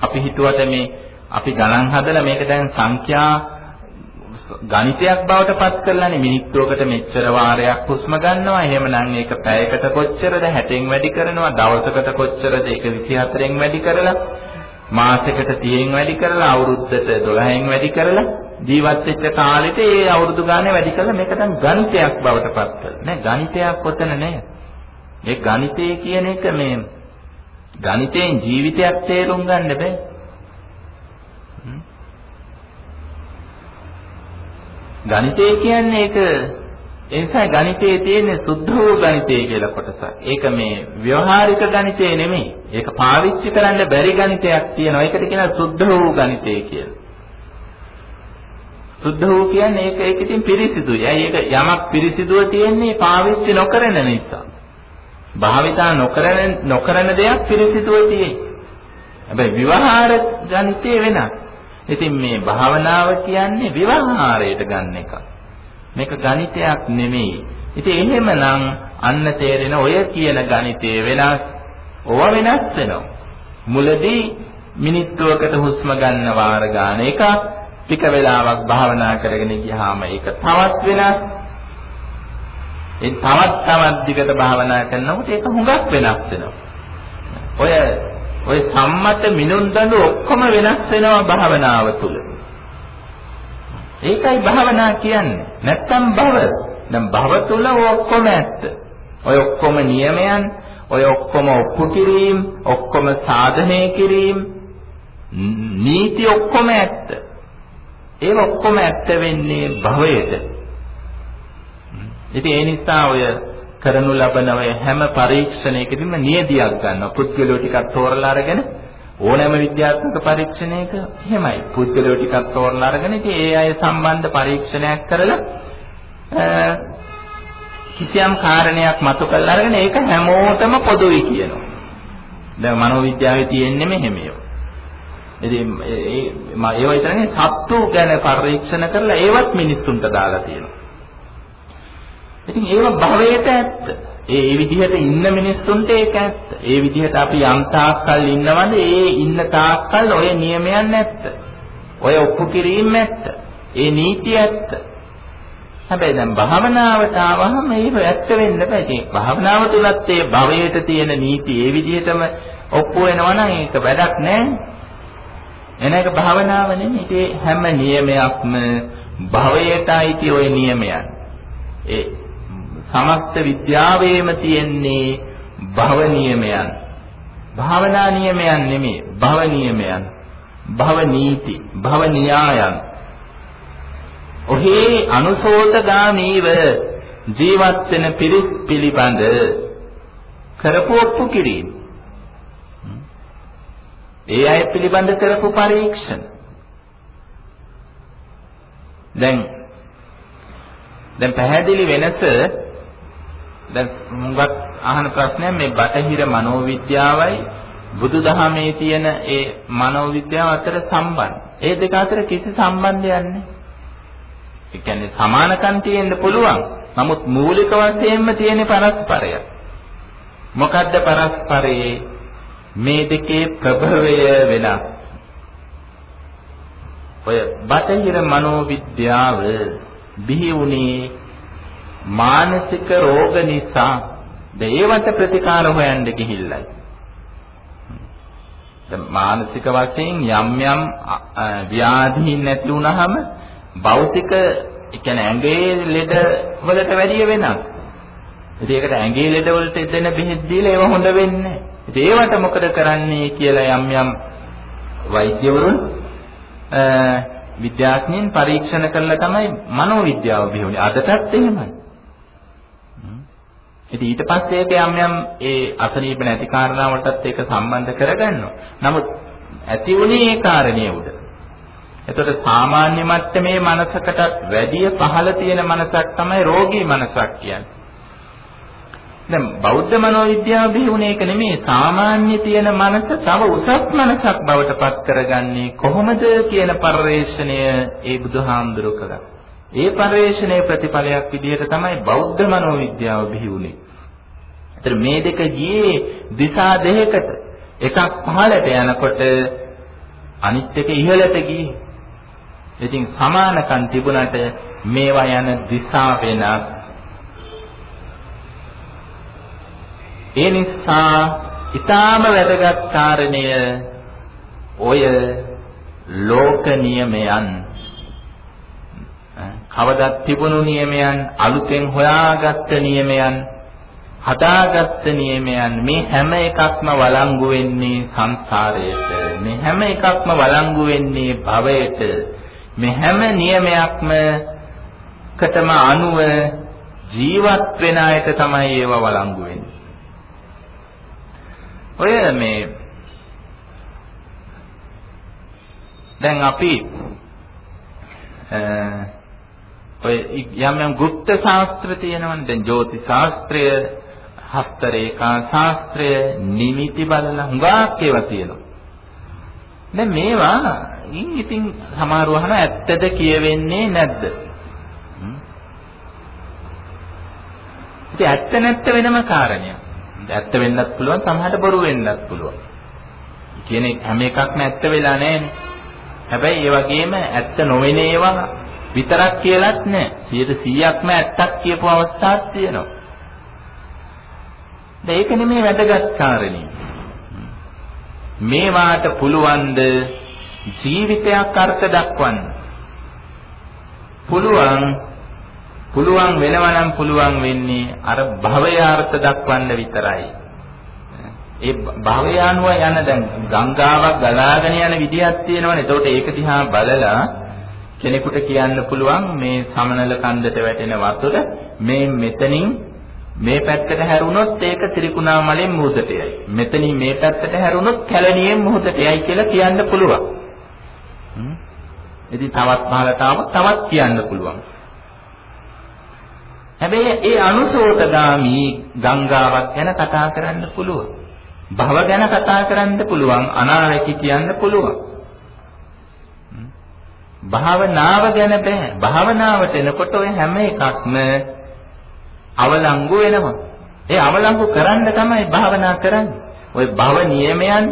අපි හිතුවට මේ අපි ගණන් හදලා මේක දැන් සංඛ්‍යා ගණිතයක් බවට පත් කරලානේ මිනිත්තුවකට මෙච්චර වාරයක් හුස්ම ගන්නවා. එහෙමනම් ඒක පැයකට කොච්චරද 60න් වැඩි කරනවා. දවසකට කොච්චරද ඒක 24න් වැඩි කරලා මාසයකට 30න් වැඩි කරලා අවුරුද්දට 12න් වැඩි කරලා ජීවත් වෙච්ච කාලෙට ඒ අවුරුදු ගානේ වැඩි කරලා මේක දැන් ගණිතයක් බවට පත් කරලා නෑ ගණිතයක් ඔතන නෑ. ඒ ගණිතය කියන එක මේ ගණිතයෙන් ජීවිතයක් තේරුම් ගන්න බෑ. ගණිතය කියන්නේ ඒක ඒ නිසා ගණිතයේ තියෙන සුද්ධ වූ ගණිතය කියලා කොටසක්. ඒක මේ ව්‍යවහාරික ගණිතය නෙමෙයි. ඒක පාවිච්චි කරන්න බැරි ගණිතයක් තියෙනවා. ඒකට කියනවා සුද්ධ වූ ගණිතය කියලා. සුද්ධ වූ කියන්නේ ඒක ඒක ඉතින් පිරිසිදුයි. අය ඒක යමක් පිරිසිදුව තියෙන්නේ පාවිච්චි නොකරන නිසා. භාවිතා නොකරන නොකරන දෙයක් පිරිසිදුව තියෙයි. හැබැයි විවහාර ගණිතය වෙනස්. ඉතින් මේ භාවනාව කියන්නේ විවහාරයට ගන්න එක. මේක ගණිතයක් නෙමෙයි. ඉතින් එහෙමනම් අන්න තේරෙන ඔය කියන ගණිතයේ වෙනස් ඕවා වෙනස් වෙනවා. මුලදී මිනිත්තුවකට හුස්ම ගන්න වාර ගන්න එක ටික වෙලාවක් භාවනා කරගෙන ගියාම ඒක තවත් වෙනස්. ඒ තවත් තවත් දිගට භාවනා කරනකොට ඒක හුඟක් වෙනස් වෙනවා. ඔය ඔය සම්මත මිනුම් දඬු ඔක්කොම වෙනස් වෙනවා භාවනාව තුළ. ඒකයි භාවනා කියන්නේ. නැත්තම් භව. දැන් භව තුල ඔක්කොම ඇත්ත. ඔය ඔක්කොම නියමයන්, ඔය ඔක්කොම ඔප්පු කිරීම, ඔක්කොම සාධනය කිරීම, නීති ඔක්කොම ඇත්ත. ඒ ඔක්කොම ඇත්ත වෙන්නේ භවයට. ඉතින් ඒ නිසා ඔය කරනු ලබන ඔය හැම පරීක්ෂණයකදීම නියදියක් ගන්නවා. පුද්ගලෝ ටිකක් තෝරලා අරගෙන ඕනෑම විද්‍යාත්මක පරීක්ෂණයක එහෙමයි. පුද්ගලයෝ ටිකක් තෝරලා අරගෙන ඉතින් ඒ අය සම්බන්ධ පරීක්ෂණයක් කරලා කිසියම් කාරණයක් මතු කරලා අරගෙන ඒක හැමෝටම පොදුයි කියනවා. දැන් මනෝවිද්‍යාවේ තියෙන්නේ මෙහෙම ඒවා. ඉතින් ඒ ඒව විතරනේ සත්තු ගැන පරීක්ෂණ කරලා ඒවත් මිනිස්සුන්ට දාලා තියෙනවා. ඉතින් ඒව භවයට ඇත්ත. ඒ ඒ විදිහට ඉන්න මිනිස්සුන්ට ඒක ඇත්ත. ඒ විදිහට අපි යම් තාක්කල් ඉන්නවද ඒ ඉන්න තාක්කල් ඔය නියමයන් නැත්ත. ඔය ඔප්පු කිරීම නැත්ත. ඒ නීති ඇත්ත. හැබැයි දැන් භාවනාවට ආවහම මේක ඇත්ත වෙන්න බෑ. ඒ භාවනාව තුලත් ඒ භවයට තියෙන නීති ඒ විදිහටම ඔප්පු වෙනවා නම් ඒක වැඩක් නෑ. එන එක භාවනාව නෙමෙයි. ඒ හැම නියමයක්ම භවයටයි tie ඔය නියමයන්. ඒ සමස්ත විද්‍යාවේම තියෙන්නේ භව නියමයන්. භාවනා නියමයන් නෙමෙයි භව නියමයන්. භව නීති, භව න්‍යායන්. ඔහේ අනුසෝතගාමීව ජීවත් වෙන පිරිස් පිළිබඳ කරපු ඔප්පු කිරීම. ඒ අය පිළිබඳ කරපු පරීක්ෂණ. දැන් දැන් පැහැදිලි වෙනස දැන් මුගක් අහන ප්‍රශ්නය මේ බටහිර මනෝවිද්‍යාවයි බුදුදහමේ තියෙන ඒ මනෝවිද්‍යාව අතර සම්බන්ධ. ඒ දෙක අතර කිසි සම්බන්ධයක් නැහැ. ඒ කියන්නේ සමානකම් තියෙන්න පුළුවන්. නමුත් මූලික වශයෙන්ම තියෙන පරස්පරය. මොකද්ද පරස්පරයේ මේ දෙකේ ප්‍රභවය වෙනස්. ඔය බටහිර මනෝවිද්‍යාව බිහි වුණේ මානසික රෝග නිසා දේවට ප්‍රතිකාර හොයන්න ගිහිල්ලයි. දැන් මානසික වශයෙන් යම් යම් ව්‍යාධීන් නැති වුනහම භෞතික ඒ කියන්නේ ඇඟේ ලෙඩ වලට වැඩිය වෙනස්. ඉතින් ඒකට ඇඟේ ලෙඩ වලට දෙන බෙහෙත් දීලා ඒව හොඳ වෙන්නේ නැහැ. ඉතින් ඒවට මොකද කරන්නේ කියලා යම් යම් වෛද්‍යවරුන් විද්‍යාඥයින් පරීක්ෂණ කරලා තමයි මනෝවිද්‍යාව බිහිවුනේ. අදටත් එහෙමයි. ඉතින් ඊට පස්සේ ඒක යම් යම් ඒ අසනීප නැති කාරණා වලටත් ඒක සම්බන්ධ කරගන්නවා. නමුත් ඇති වුණේ ඒ කාරණිය උඩ. එතකොට සාමාන්‍ය මට්ටමේ මනසකටත් වැඩිය පහළ තියෙන මනසක් තමයි රෝගී මනසක් කියන්නේ. දැන් බෞද්ධ මනෝවිද්‍යාව බිහිුනේ ඒක නෙමෙයි සාමාන්‍ය තියෙන මනස තව උසස් මනසක් බවට පත් කරගන්නේ කොහොමද කියන පරිශ්‍රණය ඒ බුදුහාමුදුරු කළා. ඒ පරිශ්‍රණයේ ප්‍රතිඵලයක් විදිහට තමයි බෞද්ධ මනෝවිද්‍යාව බිහිුනේ. ඒතර මේ දෙක ගියේ දිශා දෙකකට. එකක් පහළට යනකොට අනිත් එක ඉහළට ගියේ. ඉතින් සමානකම් තිබුණට මේවා යන දිශා වෙනස්. ඒ නිසා ඊටාම වැදගත් කාරණය ඔය ලෝක නියමයන් කවදත් තිබුණු නියමයන් අලුතෙන් හොයාගත්ත නියමයන් හදාගත්ත නියමයන් මේ හැම එකක්ම වළංගු වෙන්නේ සංසාරයට. මේ හැම එකක්ම වළංගු වෙන්නේ භවයට. මේ හැම නියමයක්ම කතම අනුව ජීවත් වෙන අයට තමයි ඒවා වළංගු වෙන්නේ. ඔය මේ දැන් අපි ඔය යම් යම් গুপ্ত ශාස්ත්‍ර තියෙනවනේ දැන් ජ්‍යොතිෂ ශාස්ත්‍රය හස්ත රේඛා ශාස්ත්‍රය නිමිති බලලා හුඟක් ඒවා තියෙනවා දැන් මේවා ඉන් ඉතින් සමහරව අහන ඇත්තද කියවෙන්නේ නැද්ද ඉතින් ඇත්ත නැත්ත වෙනම කාරණයක් ඇත්ත වෙන්නත් පුළුවන් සමහරට බොරු වෙන්නත් පුළුවන්. කියන්නේ හැම එකක්ම ඇත්ත වෙලා නැහැනේ. හැබැයි ඒ වගේම ඇත්ත නොවන ඒවා විතරක් කියලාත් නෑ. 100%ක්ම ඇත්තක් කියපු අවස්ථාවක් තියෙනවා. දැන් ඒක නෙමෙයි වැදගත් කාරණේ. මේවාට පුළුවන්ද ජීවිතයක් අර්ථ දක්වන්න? පුළුවන් පුළුවන් වෙනවා නම් පුළුවන් වෙන්නේ අර භවය අර්ථ දක්වන්න විතරයි. ඒ භවය අනුව යන දැන් ගංගාවක් ගලාගෙන යන විදියක් තියෙනවනේ. එතකොට ඒක දිහා බලලා කෙනෙකුට කියන්න පුළුවන් මේ සමනල කන්දට වැටෙන වතුර මේ මෙතනින් මේ පැත්තට හැරුණොත් ඒක ත්‍රිකුණාමලෙන් මුහුදට යයි. මෙතනින් මේ පැත්තට හැරුණොත් කැලණියෙන් මුහුදට යයි කියලා කියන්න පුළුවන්. ඉතින් තවත් පහලට තවත් කියන්න පුළුවන්. හැබැයි ඒ අනුසෝතගාමි ගංගාවක් ගැන කතා කරන්න පුළුවන්. භව ගැන කතා කරන්න පුළුවන්. අනාවැකි කියන්න පුළුවන්. භාවනාව ගැන බෑ. භාවනාවට එනකොට ඔය හැම එකක්ම අවලංගු වෙනවා. ඒ අවලංගු කරන්න තමයි භාවනා කරන්නේ. ওই භව නියමයන්,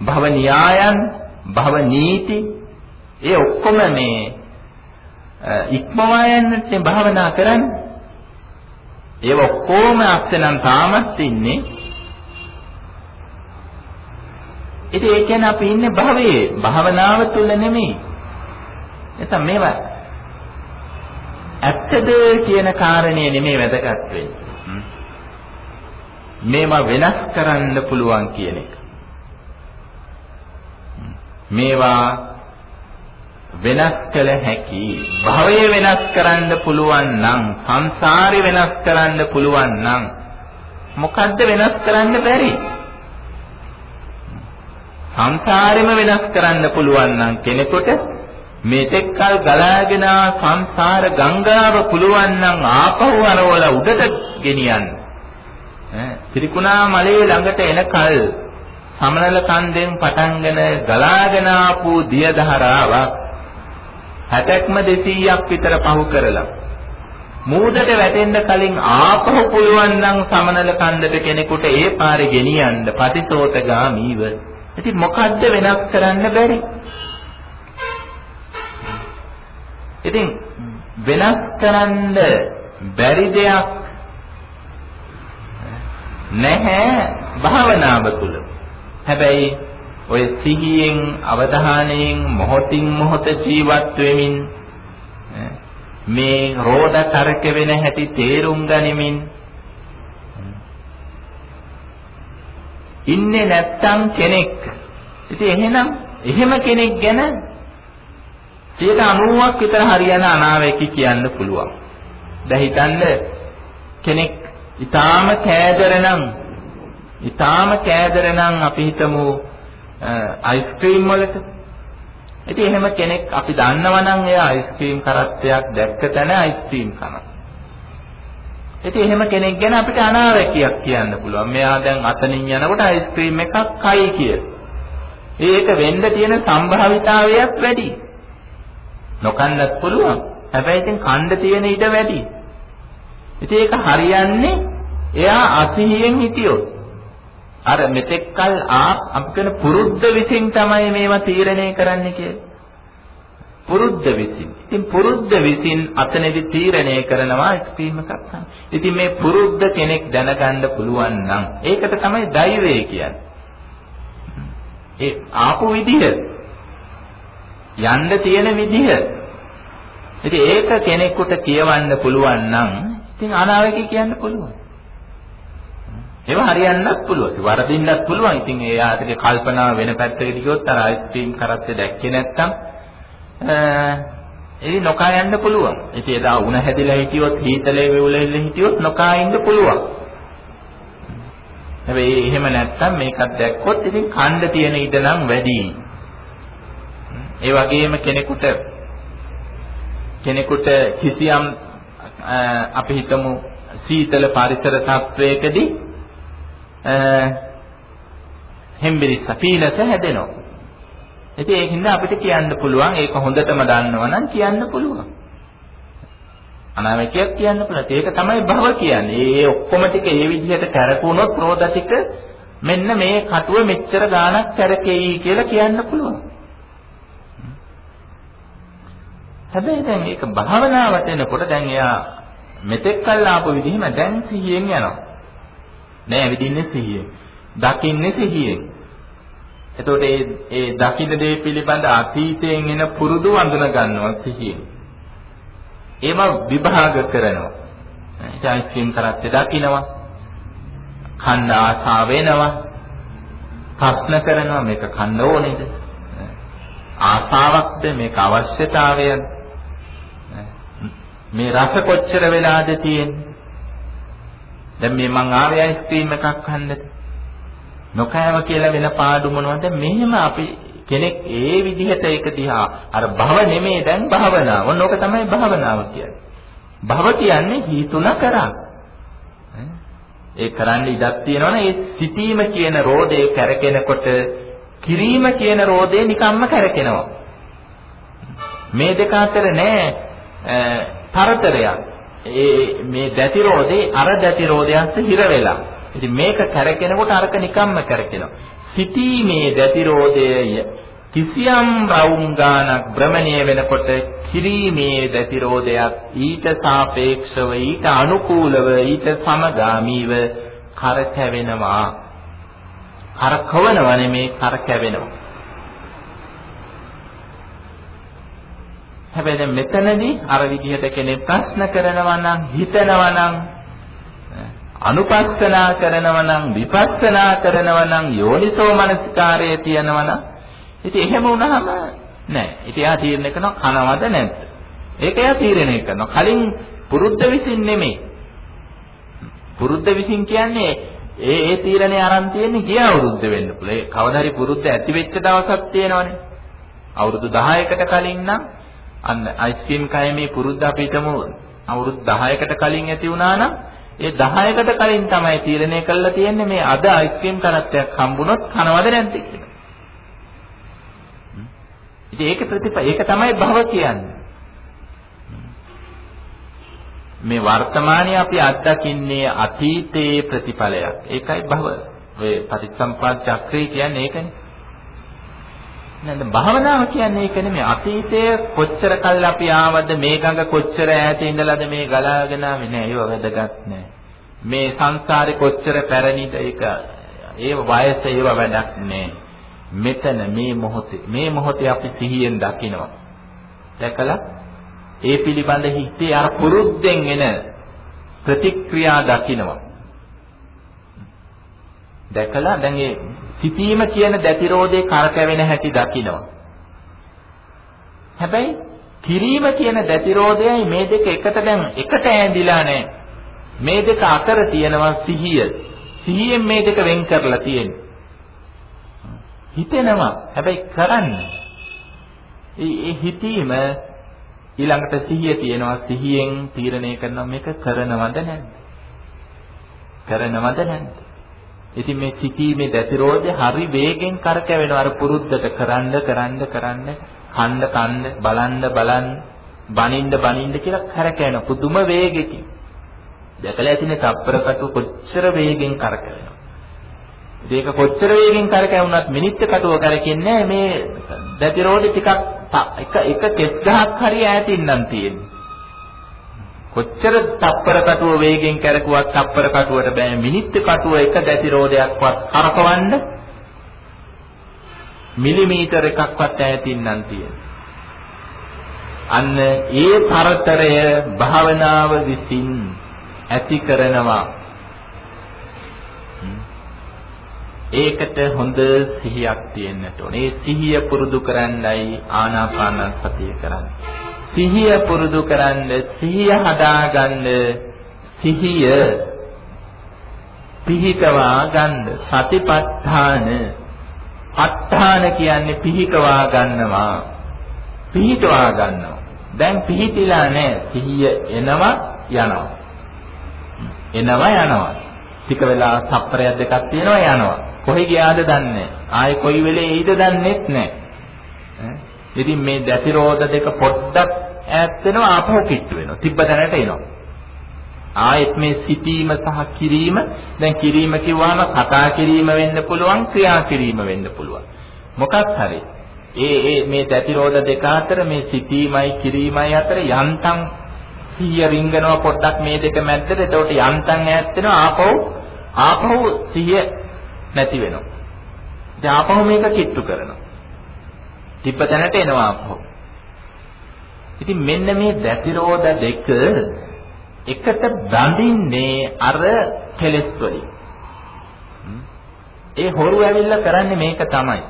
භව න්‍යායන්, භව නීති ඒ ඔක්කොම මේ ඉක්මවා යන්නට භාවනා කරන්නේ. ඒව ඔක්කොම අත්නම් තාමත් ඉන්නේ. ඉතින් ඒ කියන්නේ අපි ඉන්නේ භවයේ භාවනාව තුල නෙමෙයි. එතන මේවා ඇත්තද කියන කාරණේ නෙමෙයි වැදගත් වෙන්නේ. මේවා වෙනස් කරන්න පුළුවන් කියන එක. මේවා වෙනස් කළ හැකි භවය වෙනස් කරන්න පුළුවන් නම් සංසාරي වෙනස් කරන්න පුළුවන් නම් මොකද්ද වෙනස් කරන්න බැරි සංසාරෙම වෙනස් කරන්න පුළුවන් නම් කෙනෙකුට මේතෙක් කල ගලාගෙන සංසාර ගංගාව පුළුවන් නම් ආපහු අරවල උඩට ගෙනියන්න ඈ ත්‍රිකුණා මලේ ළඟට එනකල් සමනල කන්දෙන් පටන්ගෙන ගලාගෙන ආපු දිය ධාරාවක් 60ක්ම 200ක් විතර පහු කරලා මූදට වැටෙන්න කලින් ආපහු පුළුවන් නම් සමනල කන්දට කෙනෙකුට ඒ පාරේ ගෙනියන්න ප්‍රතිසෝතගාමීව. ඉතින් මොකද්ද වෙනස් කරන්න බැරි? ඉතින් වෙනස් කරන්න බැරි දෙයක් නැහැ භාවනාව තුළ. හැබැයි ඔය සිහියෙන් අවධානයෙන් මොහොතින් මොහොත ජීවත් වෙමින් මේ රෝධ කරක වෙන හැටි තේරුම් ගනිමින් ඉන්නේ නැත්තම් කෙනෙක් ඉතින් එහෙනම් එහෙම කෙනෙක් ගැන 90ක් විතර හරියන අනාවැකි කියන්න පුළුවන්. දැන් හිතන්න කෙනෙක් ඊටාම කෑදර නම් ඊටාම කෑදර නම් අපි හිතමු අයිස්ක්‍රීම් වලට. ඉතින් එහෙම කෙනෙක් අපි දන්නවා නම් එයා අයිස්ක්‍රීම් කරත්තයක් දැක්ක තැන අයිස්ක්‍රීම් කනවා. ඉතින් එහෙම කෙනෙක් ගැන අපිට අනාවැකියක් කියන්න පුළුවන්. මෙයා දැන් අතනින් යනකොට අයිස්ක්‍රීම් එකක් කයි කියලා. ඒක වෙන්න තියෙන සම්භාවිතාවයත් වැඩි. නොකන්නත් පුළුවන්. හැබැයි ඉතින් කන්න තියෙන ඉඩ වැඩි. ඉතින් ඒක හරියන්නේ එයා අසිහියෙන් හිටියොත්. අර මෙතෙක්කල් ආ අපි කියන පුරුද්ද විසින් තමයි මේවා තීරණය කරන්නේ කියලා. පුරුද්ද විසින්. ඉතින් පුරුද්ද විසින් අතනදි තීරණය කරනවා ස්ක්‍රීම් එකක් ගන්න. ඉතින් මේ පුරුද්ද කෙනෙක් දැනගන්න පුළුවන් නම් ඒකට තමයි දෛවය කියන්නේ. ඒ ආපු විදිහ යන්න තියෙන විදිහ. ඉතින් ඒක කෙනෙකුට කියවන්න පුළුවන් නම් ඉතින් අනාවැකි කියන්න පුළුවන්. ඒව හරියන්නත් පුළුවන්. වරදින්නත් පුළුවන්. ඉතින් එයාටගේ කල්පනා වෙන පැත්තකට ගියොත් අර අයිස්ක්‍රීම් කරත්තේ දැක්කේ නැත්තම් ඒ නොකා යන්න පුළුවන්. ඉතින් එදා උණ හැදිලා හිටියොත් හීතලේ වෙවුලෙල්ල හිටියොත් නොකා ඉන්න පුළුවන්. හැබැයි එහෙම නැත්තම් මේකත් දැක්කොත් ඉතින් කණ්ඩ තියෙන ඉඩ නම් වැඩි. ඒ වගේම කෙනෙකුට කෙනෙකුට කිසියම් අපි හිතමු සීතල පරිසර තත්වයකදී හෙම්බිරිස්ස පීනස හැදෙනවා. ඉතින් ඒකින්ද අපිට කියන්න පුළුවන් ඒක හොඳටම දන්නවා නම් කියන්න පුළුවන්. අනාවැකියක් කියන්න පුළුවන්. ඒක තමයි භව කියන්නේ. ඒ ඔක්කොම ටික ඒ විදිහට කරකුණොත් රෝධ ටික මෙන්න මේ කටුව මෙච්චර ගාණක් කරකෙයි කියලා කියන්න පුළුවන්. හැබැයි දැන් මේක භාවනාවට එනකොට දැන් එයා මෙතෙක් කල් ආපු විදිහම දැන් සිහියෙන් යනවා. නෑ විදින්නේ සිහියෙන්. දකින්නේ සිහියෙන්. එතකොට ඒ ඒ දකින්න දේ පිළිබඳ අතීතයෙන් එන පුරුදු වඳුන ගන්නවා සිහියෙන්. ඒව විභාග කරනවා. ඊයිස්කින් කරත් දකින්නවා. කන්න ආසා වෙනවා. ප්‍රශ්න කරනවා මේක කන්න ඕනේද? ආසාවක්ද මේක අවශ්‍යතාවයක්ද? මේ රස කොච්චර වෙලාද තියෙන්නේ? දැන් මේ මං ආවේ අයිස්ක්‍රීම් එකක් කන්නද? නොකෑව කියලා වෙන පාඩු මොනවද? මෙහෙම අපි කෙනෙක් ඒ විදිහට ඒක දිහා අර භව නෙමේ දැන් භාවනාව. ඔන්න ඕක තමයි භාවනාව කියන්නේ. භව කියන්නේ හීතුන කරා. ඒ කරන්න ඉඩක් තියෙනවනේ ඒ සිටීම කියන රෝදේ කැරකෙනකොට කිරීම කියන රෝදේ නිකම්ම කැරකෙනවා. මේ දෙක අතර නෑ තරතරයක්. ඒ මේ දැති රෝදේ අර දැති රෝදයන්ට හිර වෙලා. ඉතින් මේක කැරකෙනකොට අරක නිකම්ම කැරකෙනවා. සිටීමේ දැති රෝදය කිසියම් රවුම් ගානක් භ්‍රමණය වෙනකොට කිරීමේ දැති රෝදයක් ඊට සාපේක්ෂව ඊට අනුකූලව ඊට සමගාමීව කරකැවෙනවා. කරකවනවා නෙමේ කරකැවෙනවා. හැබැයි දැන් මෙතනදී අර විදිහට කෙනෙක් ප්‍රශ්න කරනවා නම් හිතනවා නම් අනුපස්සනා කරනවා නම් විපස්සනා කරනවා නම් යෝනිසෝ මනසිකාරයේ තියනවා නම් ඉතින් එහෙම වුණාම නෑ. ඉතින් එයා තීරණය කරනවා කනවද නැද්ද? ඒක එයා තීරණය කරනවා. කලින් පුරුද්ද විසින් නෙමෙයි. පුරුද්ද විසින් කියන්නේ ඒ ඒ තීරණේ අරන් තියෙන්නේ ගිය අවුරුද්ද වෙන්න පුළුවන්. ඒ කවදා හරි පුරුද්ද ඇති වෙච්ච දවසක් තියෙනවනේ. අවුරුදු 10කට කලින් නම් අන්න අයිස්ක්‍රීම් කයමේ පුරුද්ද අපි හිතමු අවුරුදු 10කට කලින් ඇති වුණා නම් ඒ 10කට කලින් තමයි තීරණය කළා තියෙන්නේ මේ අද අයිස්ක්‍රීම් කරත්තයක් හම්බුනොත් කනවද නැද්ද කියලා. ඉතින් ඒක ප්‍රතිප ඒක තමයි භව කියන්නේ. මේ වර්තමානයේ අපි අත්දකින්නේ අතීතයේ ප්‍රතිඵලයක්. ඒකයි භව. ඔය පටිච්චසම්පාද චක්‍රය කියන්නේ ඒකනේ. නේද? භාවනාව කියන්නේ ඒක නෙමෙයි. අතීතයේ කොච්චර කල් අපි ආවද මේ ගඟ කොච්චර ඈත ඉඳලාද මේ ගලාගෙන ආවේ නෑ. ඒව වැදගත් නෑ. මේ සංසාරේ කොච්චර පැරණිද ඒක ඒව වයස ඒව වැඩක් නෑ. මෙතන මේ මොහොතේ මේ මොහොතේ අපි සිහියෙන් දකිනවා. දැකලා ඒ පිළිබඳ හිතේ අර පුරුද්දෙන් එන ප්‍රතික්‍රියා දකිනවා. දැකලා දැන් ඒ සිටීම කියන දැතිරෝධේ කරකැවෙන හැටි දකිනවා. හැබැයි කිරීම කියන දැතිරෝධයයි මේ දෙක එකට දැන් එකට ඈඳිලා නැහැ. මේ දෙක අතර තියෙනවා සිහිය. සිහියෙන් මේ දෙක වෙන් කරලා තියෙන්නේ. හිතෙනවා. හැබැයි කරන්නේ. ඒ හිතීම ඊළඟට සිහිය තියෙනවා. සිහියෙන් තීරණය කරනවා මේක කරනවද නැද්ද? කරනවද නැද්ද? ඉතින් මේ සිටීමේ දැතිරෝධය හරි වේගෙන් කරකැවෙනවා අර පුරුද්දට කරන්න කරන්න කරන්න කන්න කන්න බලන්න බලන්න බනින්න බනින්න කියලා කරකැවෙන පුදුම වේගකින්. දැකලා ඇතිනේ තප්පරකට කොච්චර වේගෙන් කරකැවෙනවා ඒක කොච්චර වේගෙන් කරකැවුණත් මිනිත්තු කටුව කරකින්නේ මේ දැතිරෝධය ටිකක් එක එක කෙස් ගහක් හරි ඈතින් නම් තියෙන්නේ. කොච්චර තප්පර කටුව වේගෙන් කැරකුවත් තප්පර කටුවට බෑ මිනිත්තු කටුව එක දැති රෝදයක්වත් කරකවන්න මිලිමීටර එකක්වත් ඈතින් නම් තියෙන. අන්න ඒ තරතරය භාවනාව විසින් ඇති කරනවා. ඒකට හොඳ සිහියක් තියෙන්නට ඕනේ. ඒ සිහිය පුරුදු කරන්නයි ආනාපාන සතිය කරන්නේ. සිහිය පුරුදු කරන්න සිහිය හදාගන්න සිහිය පිහිටවා ගන්න. සතිපට්ඨාන. ප ဋ ාණ කියන්නේ පිහිටවා ගන්නවා. පිහිටවා ගන්නවා. දැන් පිහිටිලා නැහැ. සිහිය එනවා යනවා. එනවා යනවා. ටික වෙලා තප්පරයක් දෙකක් තියෙනවා යනවා. කොහෙ ගියාද දන්නේ ආයේ කොයි වෙලේ එයිද දන්නේත් නැහැ. ඉතින් මේ දැතිරෝධ දෙක පොඩ්ඩක් ඈත් වෙනවා ආපහු කිට්ටු වෙනවා. තිබ්බ තැනට එනවා. ආයෙත් මේ සිටීම සහ කිරීම දැන් කිරීම කිව්වම කතා කිරීම වෙන්න පුළුවන් ක්‍රියා කිරීම වෙන්න පුළුවන්. මොකක් හරි. ඒ ඒ මේ දැතිරෝධ දෙක අතර මේ සිටීමයි කිරීමයි අතර යන්තම් සිහිය රිංගනවා පොඩ්ඩක් මේ දෙක මැද්දට. එතකොට යන්තම් ඈත් වෙනවා ආපහු ආපහු සිහිය නැති වෙනවා. දැන් ආපහු මේක කිට්ටු කරනවා. තිබ්බ තැනට එනවා ආපහු. ඉතින් මෙන්න මේ දැතිරෝධ දෙක එකට බඳින්නේ අර කෙලෙස් වලින්. ඒ හොරු ඇවිල්ලා කරන්නේ මේක තමයි.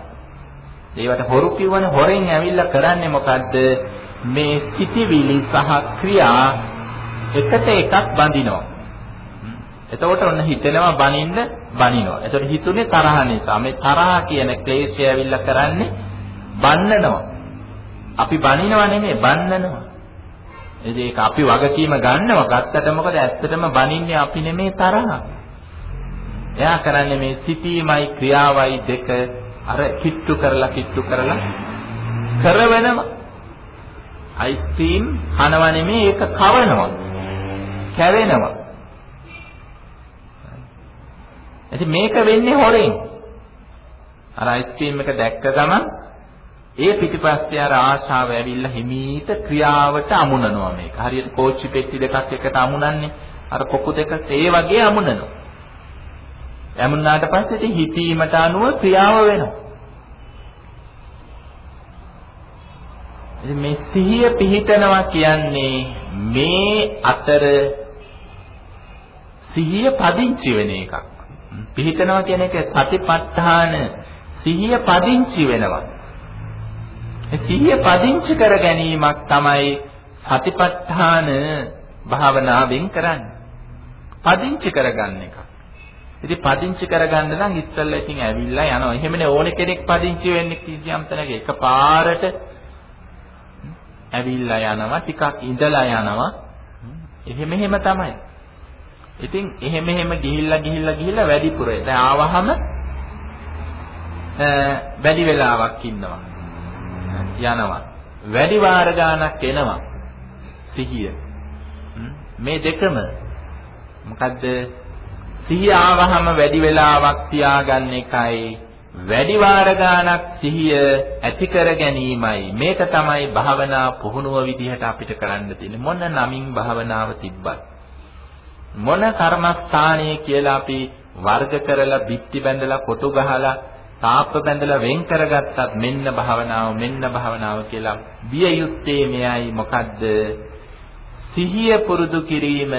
ඒවට හොරු කියවන හොරෙන් ඇවිල්ලා කරන්නේ මොකද්ද? මේ සිටිවිලි සහ ක්‍රියා එකට එකක් බඳිනවා. එතකොට ඔන්න හිතෙනවා බනින්න බනිනවා. එතකොට හිතුනේ තරහ නිසා. මේ තරහ කියන ක්ලේශය ඇවිල්ලා කරන්නේ බන්නනවා. අපි බනිනවා නෙමෙයි බන්නනවා. ඒක අපි වගකීම ගන්නවා. ගත්තට මොකද ඇත්තටම බනින්නේ අපි නෙමෙයි තරහ. එයා කරන්නේ මේ සිටීමයි ක්‍රියාවයි දෙක අර කිට්ටු කරලා කිට්ටු කරලා කරවෙනම අයිස්ක්‍රීම් කනව නෙමෙයි ඒක කවනවා. කැවෙනවා. ඉතින් මේක වෙන්නේ හොරෙන්. අර අයිස්ක්‍රීම් එක දැක්ක ගමන් ඒ පිටිපස්සේ අර ආශාව ඇවිල්ලා හිමීට ක්‍රියාවට අමුණනවා මේක. හරියට කෝච්චි පෙට්ටි දෙකක් එකට අමුණන්නේ. අර කොකු දෙක ඒ වගේ අමුණනවා. ඇමුණාට පස්සේ ඉතින් හිතීමට අනුව ක්‍රියාව වෙනවා. ඉතින් මේ සිහිය පිහිටනවා කියන්නේ මේ අතර සිහිය පදිංචි වෙන එකක්. පිහිටනවා කියන එක සතිපට්ඨාන සිහිය පදිංචි වෙනවා. සිහිය පදිංචි කර ගැනීමක් තමයි සතිපට්ඨාන භාවනාවෙන් කරන්නේ. පදිංචි කරගන්න එක. ඉතින් පදිංචි කරගන්න නම් ඉස්සෙල්ලා ඉතින් ඇවිල්ලා යනවා. එහෙමනේ ඕනේ කෙනෙක් පදිංචි වෙන්නේ කිසියම් තැනක එකපාරට ඇවිල්ලා යනවා ටිකක් ඉඳලා යනවා. එහෙම එහෙම තමයි. ඉතින් එහෙම එහෙම ගිහිල්ලා ගිහිල්ලා ගිහිල්ලා වැඩිපුර දැන් ආවහම වැඩි වෙලාවක් ඉන්නවා. යනවා. වැඩි වාර ගාණක් එනවා. සිහිය. මේ දෙකම මොකද්ද? සිහිය ආවහම වැඩි වෙලාවක් තියාගන්න එකයි වැඩි වාර ගාණක් සිහිය ඇති කර ගැනීමයි මේක තමයි භාවනා පුහුණුව විදිහට අපිට කරන්න තියෙන්නේ මොන නමින් භාවනාව තිබ්බත් මොන කර්මස්ථානයේ කියලා අපි වර්ග කරලා බිත්ති බැඳලා කොටු ගහලා තාප්ප බැඳලා වෙන් කරගත්තත් මෙන්න භාවනාව මෙන්න භාවනාව කියලා බිය යුත්තේ මෙයයි. මොකද්ද? සිහිය පුරුදු කිරීම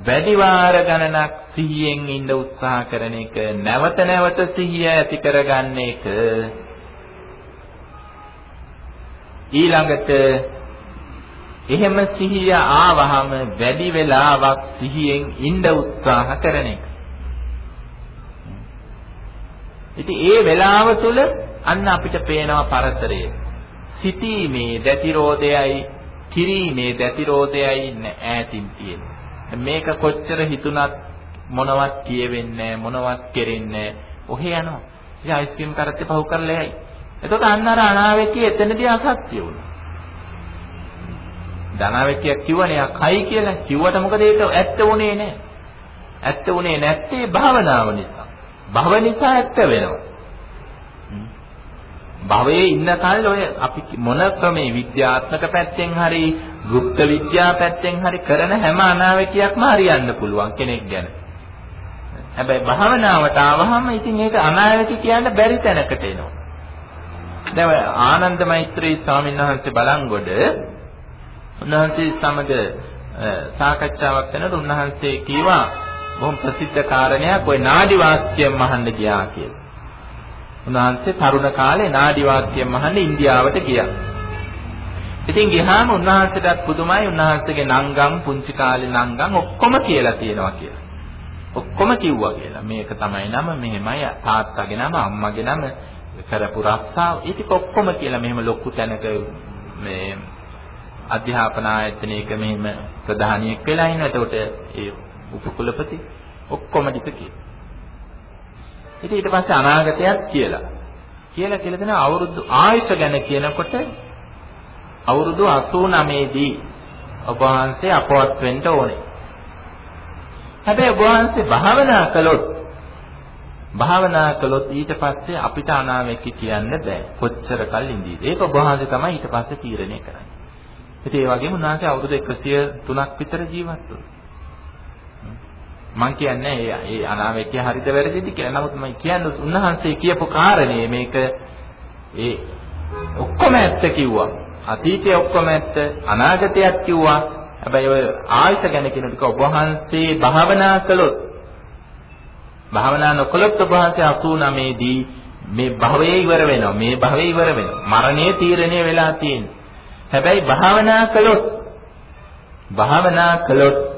වැඩි වාර ගණනක් සිහියෙන් ඉන්න උත්සාහ කරන එක නැවත නැවත සිහිය ඇති කරගන්න එක. ඊළඟට එහෙම සිහිය ආවහම වැඩි වෙලාවක් සිහියෙන් ඉන්න උත්සාහ කරන එක. ඉතින් ඒ වෙලාව තුල අන්න අපිට පේනවා පරතරය. සිටීමේ දැතිරෝධයයි කිරීමේ දැතිරෝධයයි ඈතින් තියෙන්නේ. මේක කොච්චර හිතුණත් මොනවත් කියවෙන්නේ මොනවත් කෙරෙන්නේ ඔහෙ යනවා. ඉතින් අයිස්ක්‍රීම් කරත්තේ පහු කරලා යයි. එතකොට අන්න අර අනාවැකිය එතනදී අසත්‍ය වුණා. ධනාවැකියක් කිව්වනේ කයි කියලා. කිව්වට මොකද ඒක ඇත්ත වුණේ නැහැ. ඇත්ත වුණේ නැත්තේ භාවනාව නිසා. භව නිසා ඇත්ත වෙනවා. භවයේ ඉන්න කල් ඔය අපි මොන ක්‍රමේ විද්‍යාත්මක පැත්තෙන් හරි গুপ্ত විද්‍යා පැත්තෙන් හරි කරන හැම අනාවැකියක්ම හරියන්න පුළුවන් කෙනෙක් ගැන. හැබැයි භාවනාවට ආවහම ඉතින් ඒක අනාවැකි කියන්න බැරි තැනකට එනවා. දැන් ආනන්ද මෛත්‍රී ස්වාමීන් වහන්සේ බලංගොඩ උන්වහන්සේ සමග සාකච්ඡාවක් කරනකොට උන්වහන්සේ කීවා බොහොම ප්‍රසිද්ධ කාරණයක් ওই නාඩි වාක්‍යයෙන් අහන්න ගියා කියලා. උන්වහන්සේ තරුණ කාලේ නාඩි වාක්‍යයෙන් අහන්න ඉන්දියාවට ගියා. ඉතින් ගියාම උන්වහන්සේටත් පුදුමයි උන්වහන්සේගේ නංගම් පුංචි කාලේ නංගම් ඔක්කොම කියලා තියෙනවා කියලා. ඔක්කොම කිව්වා කියලා. මේක තමයි නම මෙහෙමයි තාත්තගේ නම අම්මගේ නම කරපු රස්සාව. ඒක ඔක්කොම කියලා මෙහෙම ලොකු තැනක මේ අධ්‍යාපන ආයතනයක මෙහෙම ප්‍රධානියෙක් වෙලා ඉන්නවා. එතකොට ඒ උපකුලපති ඔක්කොම ටික කියනවා. ඉතින් ඊට පස්සේ අනාගතයත් කියලා. කියලා කියලා දෙන අවුරුදු ආයුෂ ගැන කියනකොට අවුරුදු 89 දී ඔබ වහන්සේ අපවත් වෙන්න ඕනේ. හැබැයි ඔබ වහන්සේ භාවනා කළොත් භාවනා කළොත් ඊට පස්සේ අපිට අනාවැකි කියන්න බෑ. කොච්චර කල් ඉඳීද? ඒක ඔබ වහන්සේ තමයි ඊට පස්සේ තීරණය කරන්නේ. ඉතින් ඒ වගේම උන්වහන්සේ අවුරුදු 103ක් විතර ජීවත් වුණා. මම කියන්නේ ඒ ඒ අනාවැකිය හරිද වැරදිද කියලා. නමුත් මම කියන්නේ උන්වහන්සේ කියපු කාරණේ මේක ඒ ඔක්කොම ඇත්ත කිව්වා. අතීතයේ ඔක්කොම ඇත්ත, අනාගතයත් කිව්වා. හැබැයි ඔය ආයත ගැන කියන ටික ඔබ වහන්සේ භාවනා කළොත් භාවනා නොකළොත් ඔබ වහන්සේ 89 දී මේ භවයේ ඉවර වෙනවා. මේ භවයේ ඉවර වෙනවා. මරණය තීරණය වෙලා තියෙනවා. හැබැයි භාවනා කළොත් භාවනා කළොත්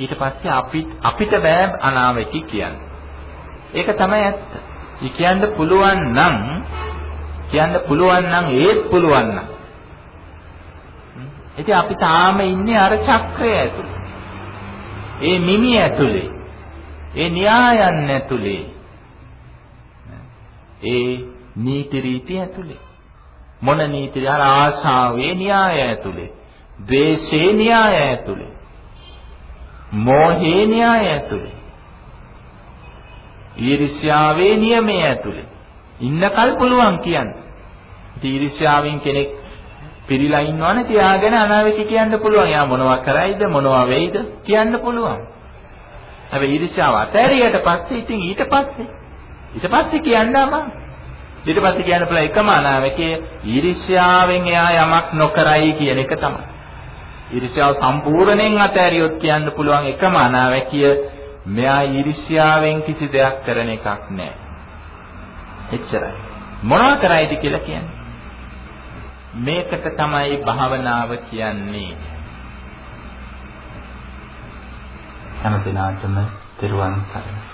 ඊට පස්සේ අපි අපිට බෑ අනාවැකි කියන්නේ. ඒක තමයි ඇත්ත. ඒ කියන්න පුළුවන් නම් කියන්න පුළුවන් නම් ඒත් පුළුවන් නම්. ඉතින් අපි තාම ඉන්නේ අර චක්‍රය ඇතුලේ. ඒ මිමි ඇතුලේ. ඒ න්‍යායන් ඇතුලේ. ඒ නීති රීති ඇතුලේ. මොන නීතිද? අර ආශාවේ න්‍යාය ඇතුලේ. ද්වේෂේ න්‍යාය ඇතුලේ. මෝහේ න්‍යාය ඇතුලේ. ඊර්ෂ්‍යාවේ නියමයේ ඇතුලේ. ඉන්නකල් පුළුවන් කියන්න. ඊර්ෂ්‍යාවෙන් කෙනෙක් පිරීලා ඉන්නවනේ තියාගෙන අනාවැකි කියන්න පුළුවන්. යා මොනවා කරයිද මොනවා වෙයිද කියන්න පුළුවන්. හැබැයි ඊර්ෂ්‍යාව අතෑරියට පස්සේ ඉතින් ඊට පස්සේ ඊට පස්සේ කියන්න අමාරුයි. ඊට පස්සේ කියන්න පුළුවන් එකම අනාවැකිය ඊර්ෂ්‍යාවෙන් එයා යමක් නොකරයි කියන එක තමයි. ඊර්ෂ්‍යාව සම්පූර්ණයෙන් අතෑරියොත් කියන්න පුළුවන් එකම අනාවැකිය මෙයා ඊර්ෂ්‍යාවෙන් කිසි දෙයක් කරන එකක් නෑ. එච්චරයි. මොනවා කරයිද කියලා කියන්නේ. මේකට තමයි භාවනාව කියන්නේ. හැම දිනාටම තෙරුවන් සරණයි.